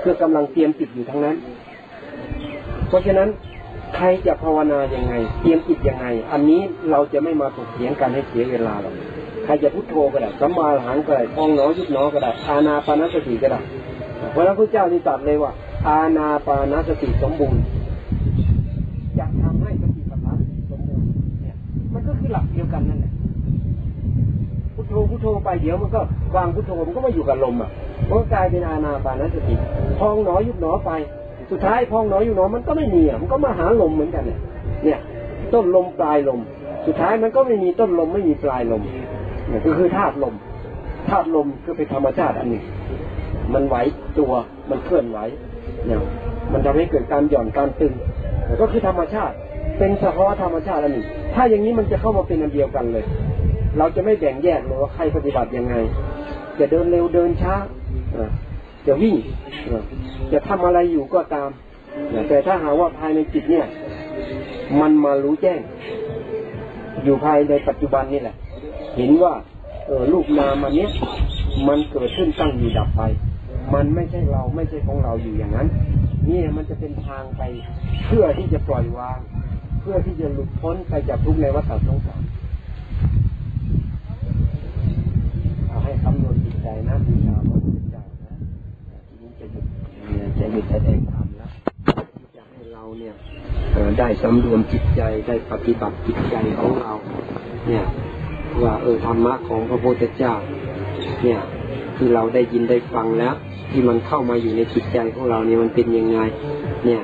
เพื่อกำลังเตรียมจิตอยู่ทั้งนั้น เพราะฉะนั้น ใครจะภาวนายังไง เตรียมจิตยังไง อันนี้เราจะไม่มาถกเถียงกันให้เสียเวลาหรอกใครจะพุทโธก็ได้สัมมาหังก็ได้พองหนอยุบหนอก็ได้อาณาปานสติก็ได้เพราะนั้นพระเจ้าที่ตรัสเลยว่า อาณาปานสติสมบูรณ์จะทำให้สติปัฏฐานสมบูรณ์เนี่ย มันก็คือหลักเดียวกันนั่นแหละพุทโธพุทโธไปเดี๋ยวมันก็วางพุทโธมันก็มาอยู่กับลมอะมันก็กลายเป็นอาณาปานสติพองหนอยุบหนอไป สุดท้ายพองหนอยุบหนอมันก็ไม่มีอะมันก็มาหาลมเหมือนกันเนี่ยเนี่ย ต้นลมปลายลม สุดท้ายมันก็ไม่มีต้นลมไม่มีปลายลมเนี่ยก็คือธาตุลมธาตุลมก็เป็นธรรมชาติอันหนึ่งมันไหวตัวมันเคลื่อนไหวเนี่ยมันทำให้เกิดการหย่อนการตึงก็คือธรรมชาติ เป็นสภาวะธรรมชาติอันหนึ่งถ้าอย่างนี้มันจะเข้ามาเป็นอันเดียวกันเลย เราจะไม่แบ่งแยกเลยว่าใครปฏิบัติยังไง จะเดินเร็วเดินช้า จะวิ่งจะทำอะไรอยู่ก็ตาม แต่ถ้าหาว่าภายในจิตเนี่ย มันมารู้แจ้ง อยู่ภายในปัจจุบันนี่แหละ เห็นว่าเออรูปนามอันนี้มันเกิดขึ้นตั้งอยู่ดับไป มันไม่ใช่เราไม่ใช่ของเราอยู่อย่างนั้นนี่มันจะเป็นทางไป เพื่อที่จะปล่อยวาง เพื่อที่จะหลุดพ้นไปจากทุกข์ในวัฏสงสารเอาให้คำนวณจิตใจนะบูชาพระพุทธเจ้านะทีนี้จะหยุด จะหยุดแสดงธรรมแล้วที่จะให้เราเนี่ยได้สำรวมจิตใจได้ปฏิบัติจิตใจของเรา เนี่ยว่าเออธรรมะของพระพุทธเจ้า เนี่ยที่เราได้ยินได้ฟังแล้ว ที่มันเข้ามาอยู่ในจิตใจของเราเนี่ยมันเป็นยังไง เนี่ย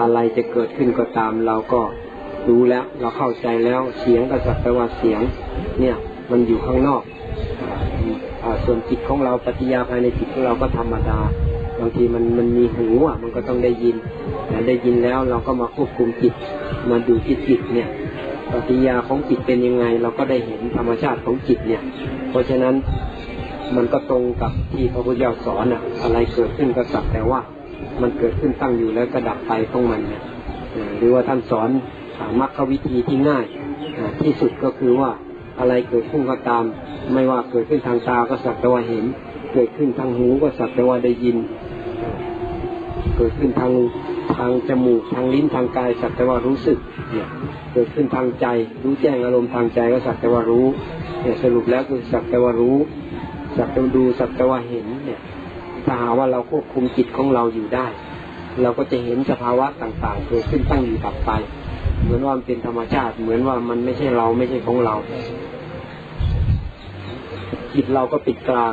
อะไรจะเกิดขึ้นก็ตามเราก็รู้แล้วเราเข้าใจแล้วเสียงก็สักแต่ว่าเสียง เนี่ยมันอยู่ข้างนอกอส่วนจิตของเราปฏิยาภายในจิตของเราก็ธรรมดา บางทีมันมันมีหูอะมันก็ต้องได้ยินแต่ได้ยินแล้วเราก็มาควบคุมจิตมาดูจิตจิตเนี่ยปฏิยาของจิตเป็นยังไง เราก็ได้เห็นธรรมชาติของจิตเนี่ย เพราะฉะนั้นมันก็ตรงกับที่พระพุทธเจ้าสอนอะ อะไรเกิดขึ้นก็สักแต่ว่า มันเกิดขึ้นตั้งอยู่แล้วก็ดับไปของมันเนี่ยหรือว่าท่านสอนมรรควิธีที่ง่ายที่สุดก็คือว่าอะไรเกิดขึ้นก็ตาม ไม่ว่าเกิดขึ้นทางตาก็สักแต่ว่าเห็น เกิดขึ้นทางหูก็สักแต่ว่าได้ยิน เกิดขึ้นทางทางจมูกทางลิ้นทางกายสักแต่ว่ารู้สึกเนี่ยเกิดขึ้นทางใจ รู้แจ้งอารมณ์ทางใจก็สักแต่ว่ารู้เนี่ยสรุปแล้วคือสักแต่ว่ารู้ สักแต่ดูสักแต่ว่าเห็นเนี่ยถ้าหาว่าเราควบคุมจิตของเราอยู่ได้ เราก็จะเห็นสภาวะต่างๆเกิดขึ้นตั้งอยู่ดับไป เหมือนว่ามันเป็นธรรมชาติ เหมือนว่ามันไม่ใช่เราไม่ใช่ของเราจิตเราก็ปิดกลาง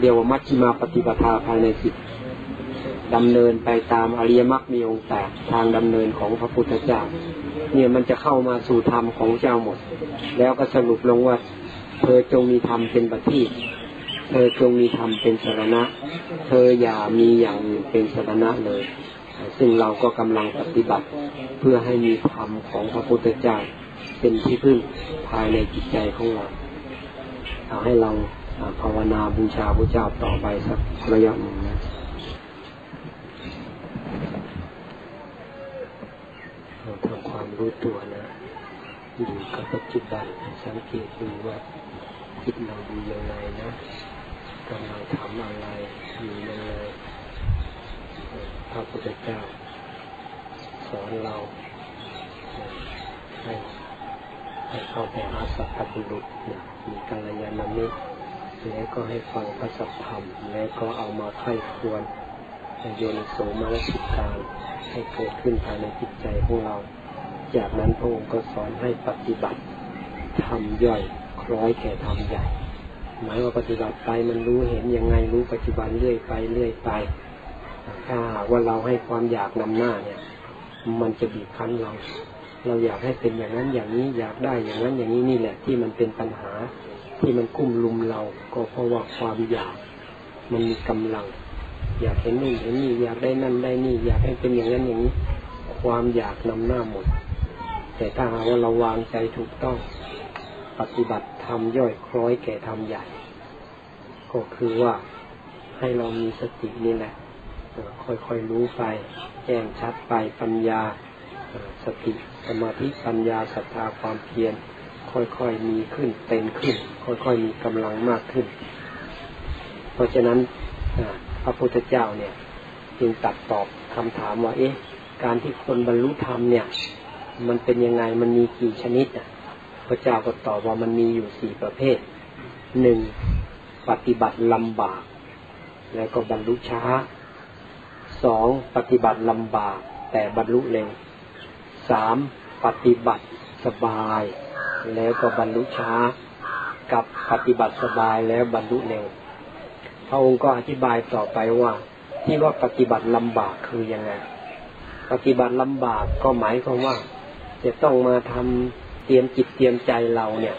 เดียวว่ามัชฌิมาปฏิปทาภายในจิต ดำเนินไปตามอริยมรรคมีองค์แปดทางดำเนินของพระพุทธเจ้า เนี่ยมันจะเข้ามาสู่ธรรมของเจ้าหมด แล้วก็สรุปลงว่า เธอจงมีธรรมเป็นบัติเธอจงมีธรรมเป็นสารณะ เธออย่ามีอย่างอื่นเป็นสารณะเลย ซึ่งเราก็กำลังปฏิบัติเพื่อให้มีธรรมของพระพุทธเจ้า เป็นที่พึ่งภายในจิตใจของเราเอาให้เราภาวนาบูชาพระเจ้าต่อไปสักระยะหนึ่งนะ เราทำความรู้ตัวนะอยู่กับปัจจุบันสังเกตดูว่าจิตเราดูยังไงนะกำลังทำอะไรอยู่ยังไงพระพุทธเจ้าสอนเราให้ให้เข้าไปหาสัพพบุรุษมีกัลยาณมิตรแล้วก็ให้ฟังพระสัพธรรม แล้วก็เอามาไข้ควรโยนิโสมนสิการ ให้เกิดขึ้นภายในจิตใจของเรา จากนั้นพระองค์ก็สอนให้ปฏิบัติทำย่อยคล้อยแก่ทำใหญ่ หมายว่าปฏิบัติไปมันรู้เห็นยังไงรู้ปัจจุบันเรื่อยไปเรื่อยไปถ้าว่าเราให้ความอยากนำหน้าเนี่ย มันจะบีบคั้นเรา เราอยากให้เป็นอย่างนั้นอย่างนี้อยากได้อย่างนั้นอย่างนี้นี่แหละ ที่มันเป็นปัญหาที่มันกุ้มลุมเรา ก็เพราะว่าความอยากมันมีกำลัง อยากเห็นนู่นเห็นนี่อยากได้นั่นได้นี่ อยากให้เป็นอย่างนั้นอย่างนี้ ความอยากนำหน้าหมด แต่ถ้าหากว่าเราวางใจถูกต้อง ปฏิบัติทำย่อยคล้อยแก่ทำใหญ่ ก็คือว่าให้เรามีสตินี่แหละค่อยๆรู้ไปแจ้งชัดไปปัญญาสติสมาธิปัญญาศรัทธาความเพียรค่อยๆมีขึ้นเต็มขึ้น ค่อยๆมีกำลังมากขึ้น เพราะฉะนั้น พระพุทธเจ้าเนี่ยจึงตัดตอบคำถามว่า เอ๊ะ การที่คนบรรลุธรรมเนี่ย มันเป็นยังไงมันมีกี่ชนิดอะพระเจ้าก็ตอบว่ามันมีอยู่สี่ประเภทหนึ่งปฏิบัติลำบาก แล้วก็บรรลุช้าสองปฏิบัติลำบาก แต่บรรลุเร็วสามปฏิบัติสบาย แล้วก็บรรลุช้า กับปฏิบัติสบายแล้วบรรลุเร็ว พระองค์ก็อธิบายต่อไปว่า ที่ว่าปฏิบัติลำบากคือยังไง ปฏิบัติลำบากก็หมายความว่า จะต้องมาทำเตรียมจิตเตรียมใจเราเนี่ย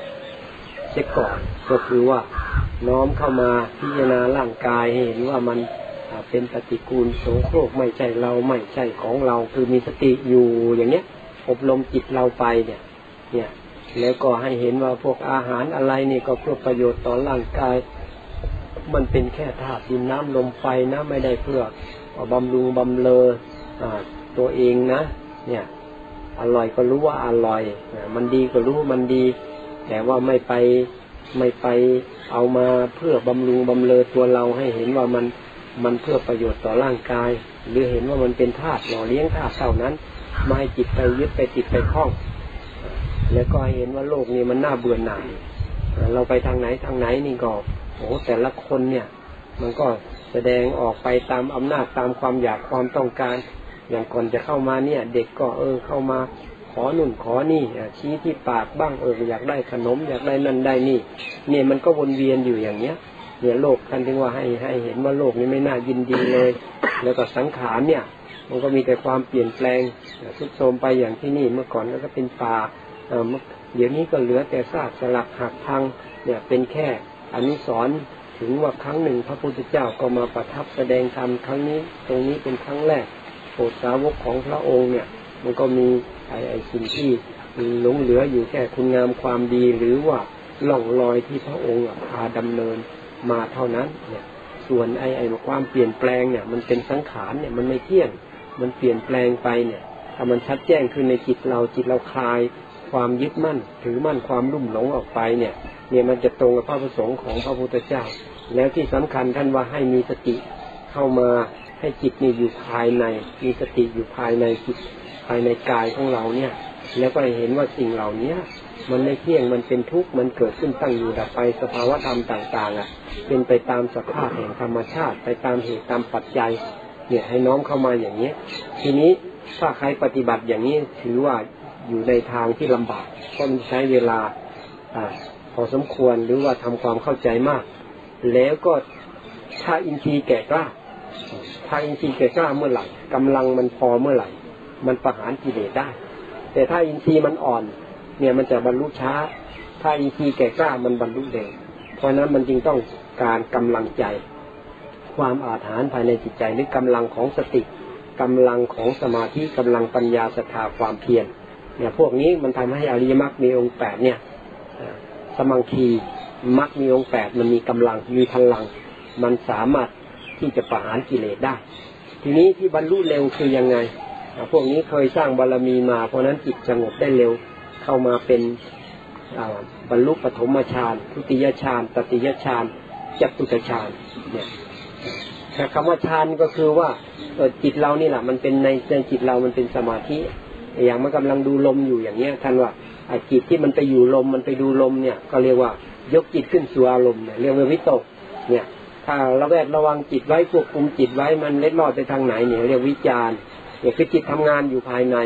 เสียก่อนก็คือว่าน้อมเข้ามาพิจารณาร่างกายให้เห็นว่ามันเป็นปฏิกูลโสโครกไม่ใช่เราไม่ใช่ของเรา คือมีสติอยู่อย่างเนี้ย อบรมจิตเราไปเนี่ย เนี่ย แล้วก็ให้เห็นว่าพวกอาหารอะไรนี่ก็เพื่อประโยชน์ต่อร่างกาย มันเป็นแค่ธาตุดินน้ำลมไฟนะไม่ได้เพื่อบำรุงบำเลอตัวเองนะ เนี่ยอร่อยก็รู้ว่าอร่อยมันดีก็รู้มันดี แต่ว่าไม่ไปไม่ไปเอามาเพื่อบำรุงบำเลอตัวเราให้เห็นว่ามันมันเพื่อประโยชน์ต่อร่างกาย หรือเห็นว่ามันเป็นธาตุหล่อเลี้ยงธาตุเท่านั้นไม่จิตไปยึดไปติดไปคล้อง แล้วก็เห็นว่าโลกนี้มันน่าเบื่อหน่ายเราไปทางไหนทางไหนนี่ก็ อ้แต่ละคนเนี่ย มันก็แสดงออกไปตามอำนาจตามความอยากความต้องการ อย่างก่อนจะเข้ามาเนี่ย เด็กก็เออเข้ามาขอหนุนขอนี่ชี้ที่ปากบ้างเอออยากได้ขนม อยากได้นั่นได้นี่ เนี่ยมันก็วนเวียนอยู่อย่างเนี้ยเนี่ยโลกท่านถึงว่าให้ให้เห็นว่าโลกนี้ไม่น่ายินดีเลย แล้วก็สังขารเนี่ย มันก็มีแต่ความเปลี่ยนแปลงทุดโทรมไปอย่างที่นี่เมื่อก่อนก็เป็นป่าเดี๋ยวนี้ก็เหลือแต่ซากสลักหักพังเนี่ยเป็นแค่ อันนี้สอนถึงว่าครั้งหนึ่งพระพุทธเจ้าก็มาประทับแสดงธรรมครั้งนี้ ตรงนี้เป็นครั้งแรกโปรดสาวกของพระองค์เนี่ย มันก็มีไอ้ไอ้สิ่งที่หลงเหลืออยู่แค่คุณงามความดีหรือว่าล่องรอยที่พระองค์พาดำเนินมาเท่านั้น เนี่ย ส่วนไอ้ไอ้ความเปลี่ยนแปลงเนี่ย มันเป็นสังขารเนี่ยมันไม่เที่ยง มันเปลี่ยนแปลงไปเนี่ยถ้ามันชัดแจ้งขึ้นในจิตเราจิตเราคลาย ความยึดมั่น ถือมั่นความรุ่มหลงออกไปเนี่ย เนี่ยมันจะตรงกับพระประสงค์ของพระพุทธเจ้า แล้วที่สำคัญท่านว่าให้มีสติเข้ามาให้จิตนี่อยู่ภายใน มีสติอยู่ภายในจิตภายในกายของเราเนี่ย แล้วก็เห็นว่าสิ่งเหล่านี้มันไม่เที่ยงมันเป็นทุกข์มันเกิดขึ้นตั้งอยู่ดับไปสภาวะธรรมต่างๆอะ เป็นไปตามสภาพแห่งธรรมชาติ ไปตามเหตุตามปัจจัย เนี่ยให้น้อมเข้ามาอย่างนี้ทีนี้ถ้าใครปฏิบัติอย่างนี้ถือว่า อยู่ในทางที่ลำบากก็ใช้เวลาอพอสมควรหรือว่าทำความเข้าใจมาก แล้วก็ถ้าอินทรีย์แก่กล้าถ้าอินทรีย์แก่กล้าเมื่อไหร่กำลังมันพอเมื่อไหร่ มันประหารกิเลสได้ แต่ถ้าอินทรีย์มันอ่อน เนี่ยมันจะบรรลุช้า ถ้าอินทรีย์แก่กล้ามันบรรลุเร็วเพราะนั้นมันจึงต้องการกำลังใจ ความอาถรรพ์ภายในจิตใจหรือกำลังของสติกำลังของสมาธิกำลังปัญญาศรัทธาความเพียร เนี่ยพวกนี้มันทำให้อริยมรรคมีองค์แปดเนี่ยสมังคีมักมีองค์แปดมันมีกำลังมีพลัง มันสามารถที่จะประหารกิเลสได้ ทีนี้ที่บรรลุเร็วคือยังไง พวกนี้เคยสร้างบารรมีมา เพราะนั้นจิตสงบได้เร็วเข้ามาเป็นบรรลุปฐมฌานทุติยฌานตติยฌานจตุตฌานเนี่ยคำว่าฌานก็คือว่าจิตเรานี่แหละมันเป็นในในจิตเรามันเป็นสมาธิ อย่างมันกำลังดูลมอยู่อย่างเนี้ยท่านว่าจิตที่มันไปอยู่ลมมันไปดูลมเนี่ย ก็เรียกว่ายกจิตขึ้นสู่อารมณ์เนี่ยเรียกว่าวิตก เนี่ย ถ้าราแวดระวังจิตไว้ควบคุมจิตไว้มันเล็ดลอดไปทางไหนเนี่ยเรียกวิจารเนี่ยคือจิตทำงานอยู่ภายใน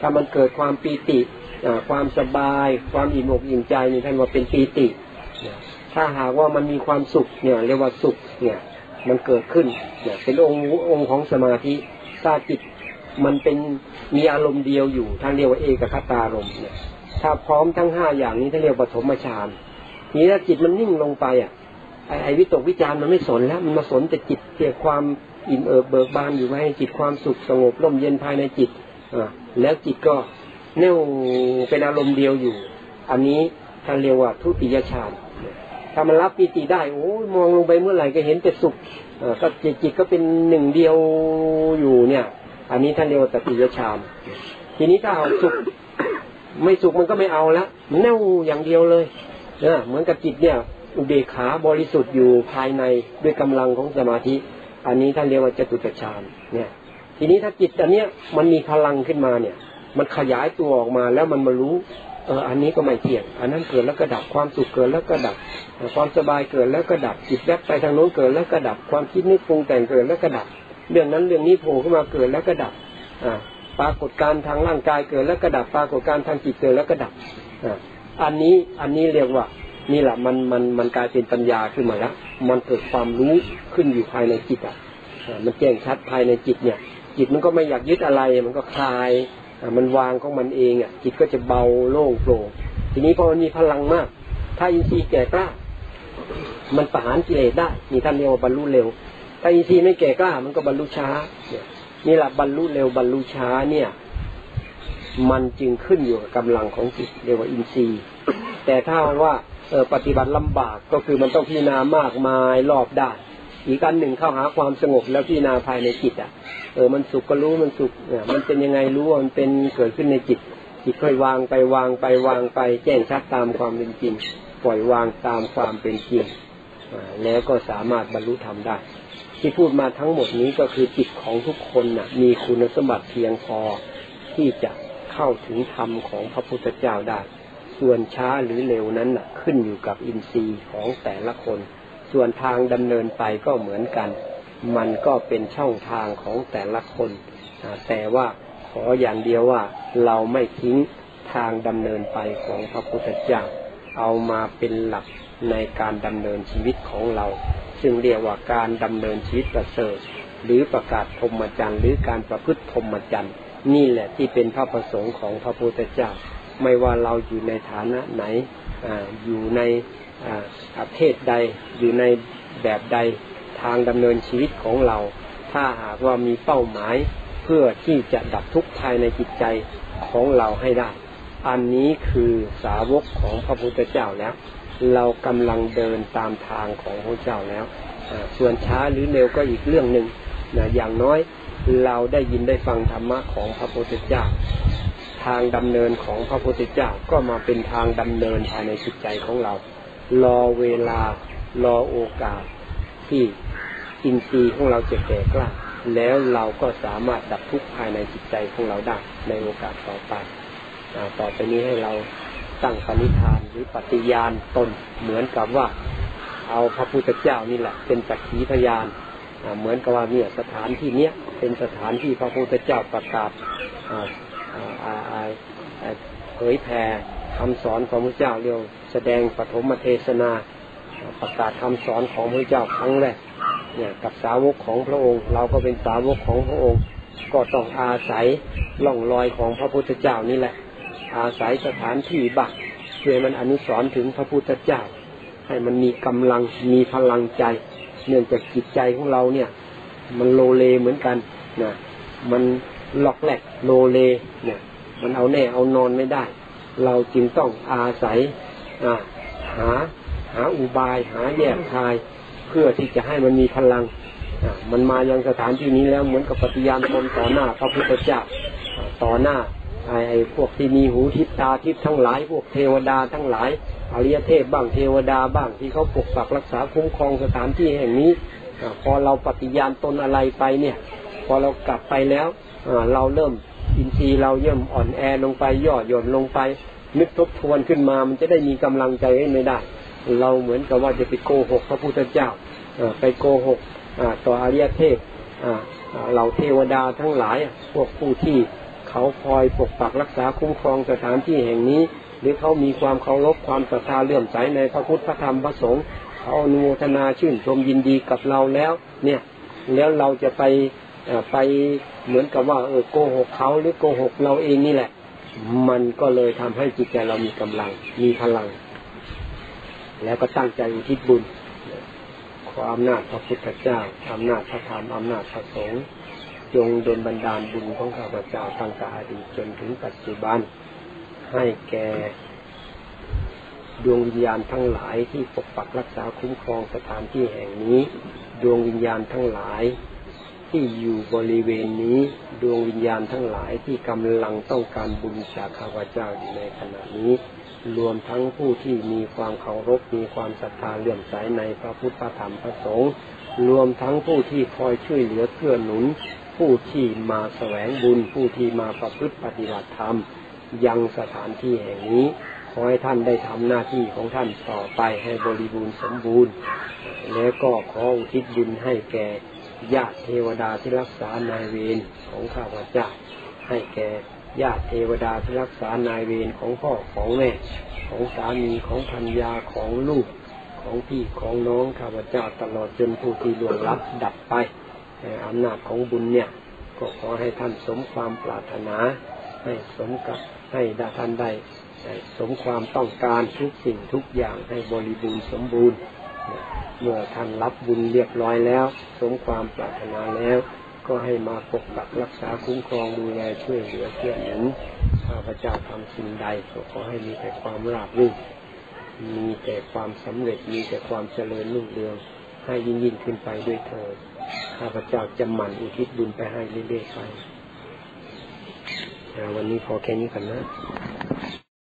ถ้ามันเกิดความปีติความสบาย ความอิ่มอกอิ่มใจนี่ท่านว่าเป็นปีติถ้าหากว่ามันมีความสุขเนี่ยเรียกว่าสุขเนี่ยมันเกิดขึ้นเนี่ยเป็นองค์องค์ของสมาธิถ้าจิต มันเป็นมีอารมณ์เดียวอยู่ท่านเรียกว่าเอกคตารมเนี่ย ถ้าพร้อมทั้งห้าอย่างนี้ท่านเรียกปฐมฌานทีนี้ถ้าจิตมันนิ่งลงไปอะไอไอวิตกวิจารมันไม่สนแล้ว มันมาสนแต่จิตเกี่ยวความอิ่มเอิบเบิกบานอยู่ไหมจิตความสุขสงบร่มเย็นภายในจิตอ่าแล้วจิตก็แน่วเป็นอารมณ์เดียวอยู่ อันนี้ท่านเรียกว่าทุติยฌานถ้ามันรับปีติได้โอ้มองลงไปเมื่อไหร่ก็เห็นแต่สุขก็จิตจิตก็เป็นหนึ่งเดียวอยู่เนี่ย อันนี้ท่านเรียกว่าตติยฌานทีนี้ถ้าเอาสุขไม่สุขมันก็ไม่เอาละมันแน่วอย่างเดียวเลยนะเหมือนกับจิตเนี่ยอุเบกขาบริสุทธิ์อยู่ภายในด้วยกำลังของสมาธิ อันนี้ท่านเรียกว่าจตุตฌานเนี่ย ทีนี้ถ้าจิตอันเนี้ยมันมีพลังขึ้นมาเนี่ย มันขยายตัวออกมาแล้วมันมารู้เอออันนี้ก็ไม่เที่ยง อันนั้นเกิดแล้วก็ดับความสุขเกิดแล้วก็ดับ ความสบายเกิดแล้วก็ดับจิตแวบไปทางโน้นเกิดแล้วก็ดับความคิดนึกปรุงแต่งเกิดแล้วก็ดับ เรื่องนั้นเรื่องนี้โผล่ขึ้นมาเกิดแล้วก็ดับอ่าปรากฏการทางร่างกายเกิดแล้วก็ดับปรากฏการทางจิตเกิดแล้วก็ดับอ่าอันนี้อันนี้เรียกว่านี่แหละมันมันมันกลายเป็นปัญญาขึ้นมาแล้วมันเกิดความรู้ขึ้นอยู่ภายในจิตอะมันแจ้งชัดภายในจิตเนี่ย จิตมันก็ไม่อยากยึดอะไร มันก็คลายมันวางของมันเองอะ จิตก็จะเบาโล่งโปร่งทีนี้พอมันมีพลังมาก ถ้าอินทรีย์แก่กล้า มันประหารกิเลสได้นี่ท่านเรียกว่าบรรลุเร็ว ถ้าอินทรีย์ไม่แก่กล้ามันก็บรรลุช้าเนี่ยนี่แหละบรรลุเร็วบรรลุช้าเนี่ย มันจึงขึ้นอยู่กับกำลังของจิตเรียกว่าอินทรีย์ แต่ถ้าว่าเออปฏิบัติลำบากก็คือมันต้องพิจารณามากมายรอบด้านอีกอันหนึ่งเข้าหาความสงบแล้วพิจารณาภายในจิตอะเออมันสุขก็รู้มันสุขเนี่ยมันเป็นยังไงรู้ว่ามันเป็นเกิดขึ้นในจิต จิตค่อยวางไปวางไปวางไป แจ้งชัดตามความเป็นจริง ปล่อยวางตามความเป็นจริงแล้วก็สามารถบรรลุธรรมได้ ที่พูดมาทั้งหมดนี้ก็คือจิตของทุกคนน่ะ มีคุณสมบัติเพียงพอที่จะเข้าถึงธรรมของพระพุทธเจ้าได้ ส่วนช้าหรือเร็วนั้นน่ะ ขึ้นอยู่กับอินทรีย์ของแต่ละคน ส่วนทางดำเนินไปก็เหมือนกัน มันก็เป็นช่องทางของแต่ละคนแต่ว่าขออย่างเดียวว่าเราไม่ทิ้งทางดำเนินไปของพระพุทธเจ้าเอามาเป็นหลักในการดำเนินชีวิตของเรา ซึ่งเรียกว่าการดำเนินชีวิตประเสริฐหรือประกาศพรหมจรรย์หรือการประพฤติพรหมจรรย์นี่แหละที่เป็นพระประสงค์ของพระพุทธเจ้า ไม่ว่าเราอยู่ในฐานะไหนออยู่ในเพศใดอยู่ในแบบใดทางดำเนินชีวิตของเรา ถ้าหากว่ามีเป้าหมายเพื่อที่จะดับทุกข์ภายในจิตใจของเราให้ได้ อันนี้คือสาวกของพระพุทธเจ้าแล้ว เรากำลังเดินตามทางของพระเจ้าแล้วส่วนช้าหรือเร็วก็อีกเรื่องหนึ่งนะอย่างน้อยเราได้ยินได้ฟังธรรมะของพระพุทธเจ้า ทางดำเนินของพระพุทธเจ้าก็มาเป็นทางดำเนินภายในจิตใจของเรา รอเวลารอโอกาสที่อินทรีย์ของเราจะแก่กล้าแล้วเราก็สามารถดับทุกข์ภายในจิตใจของเราได้ในโอกาสต่อไปต่อไปนี้ให้เรา ตั้งปณิธานหรือปฏิญาณตนเหมือนกับว่า เอาพระพุทธเจ้านี่แหละ เป็นสักขีพยานเหมือนกับว่าเนี่ยสถานที่เนี้ยเป็นสถานที่พระพุทธเจ้าประกาศเผยแผ่คำสอนของพระเจ้าเรียวแสดงปฐมเทศนาประกาศคำสอนของพระเจ้าครั้งแรกเนี่ยกับสาวกของพระองค์ เราก็เป็นสาวกของพระองค์ ก็ต้องอาศัยล่องรอยของพระพุทธเจ้านี่แหละ อาศัยสถานที่บักเพื่อมันอนุสรถึงพระพุทธเจ้า ให้มันมีกำลังมีพลังใจ เนื่องจากจิตใจของเราเนี่ย มันโลเลเหมือนกันนะมันหลอกแหลกโลเลเนี่ย มันเอาแน่เอานอนไม่ได้ เราจึงต้องอาศัยหาหาอุบายหาแยกคาย เพื่อที่จะให้มันมีพลังมันมายังสถานที่นี้แล้วเหมือนกับปฏิญาณตนต่อหน้าพระพุทธเจ้าต่อหน้า ไอ้ไอพวกที่มีหูทิพตาทิพทั้งหลาย พวกเทวดาทั้งหลายอริยเทพบ้างเทวดาบ้างที่เขาปกปักรักษาคุ้มครองสถานที่แห่งนี้พอเราปฏิญาณตนอะไรไปเนี่ย พอเรากลับไปแล้วเราเริ่มอินทรีย์เราเยิ่มอ่อนแอลงไปย่อหย่อนลงไป นึกทบทวนขึ้นมามันจะได้มีกำลังใจให้ไม่ได้ เราเหมือนกับว่าจะไปโกหกพระพุทธเจ้าไปโกหกต่ออริยเทพเหล่าเทวดาทั้งหลายพวกผู้ที่ เขาคอยปกปักรักษาคุ้มครองสถานที่แห่งนี้ หรือเขามีความเคารพความศรัทธาเลื่อมใสในพระพุทธพระธรรมพระสงฆ์เขาอนุโมทนาชื่นชมยินดีกับเราแล้ว เนี่ย แล้วเราจะไปไปเหมือนกับว่าเออโกหกเขาหรือโกหกเราเองนี่แหละ มันก็เลยทำให้จิตใจเรามีกำลัง มีพลัง แล้วก็ตั้งใจอุทิศบุญความอำนาจพระพุทธเจ้าอำนาจพระธรรมอำนาจพระสงฆ์ จงดลบันดาลบุญของข้าพเจ้าตั้งแต่อดีตจนถึงปัจจุบัน ให้แก่ดวงวิญญาณทั้งหลายที่ปกปักรักษาคุ้มครองสถานที่แห่งนี้ ดวงวิญญาณทั้งหลาย ที่อยู่บริเวณนี้ ดวงวิญญาณทั้งหลายที่กำลังต้องการบุญจากข้าพเจ้าอยู่ในขณะนี้ รวมทั้งผู้ที่มีความเคารพมีความศรัทธาเลื่อมใสในพระพุทธธรรมพระสงฆ์รวมทั้งผู้ที่คอยช่วยเหลือเกื้อหนุน ผู้ที่มาแสวงบุญผู้ที่มาประพฤติปฏิบัติธรรม ยังสถานที่แห่งนี้ ขอให้ท่านได้ทำหน้าที่ของท่านต่อไปให้บริบูรณ์สมบูรณ์ แล้วก็ขออุทิศบุญให้แก่ญาติเทวดาที่รักษานายเวรของข้าพเจ้าให้แก่ญาติเทวดาที่รักษานายเวรของพ่อของแม่ ของสามีของภรรยาของลูกของพี่ของน้องข้าพเจ้าตลอดจนผู้ที่ล่วงลับดับไป อำนาจของบุญเนี่ย ก็ขอให้ท่านสมความปรารถนา ให้สมกับให้ด้ท่านได้สมความต้องการทุกสิ่งทุกอย่างให้บริบูรณ์สมบูรณ์ เมื่อท่านรับบุญเรียบร้อยแล้ว สมความปรารถนาแล้ว ก็ให้มาปกปักรักษาคุ้มครองดูแลช่วยเหลือเพื่อหนุนข้าพเจ้าทำสิ่งใดก็ขอให้มีแต่ความราบรื่นมีแต่ความสำเร็จมีแต่ความเจริญรุ่งเรืองให้ยิ่งยิ่งขึ้นไปด้วยเถิด ข้าพเจ้าจะหมั่นอุทิศบุญไปให้เรื่อยๆไปวันนี้พอแค่นี้กันนะ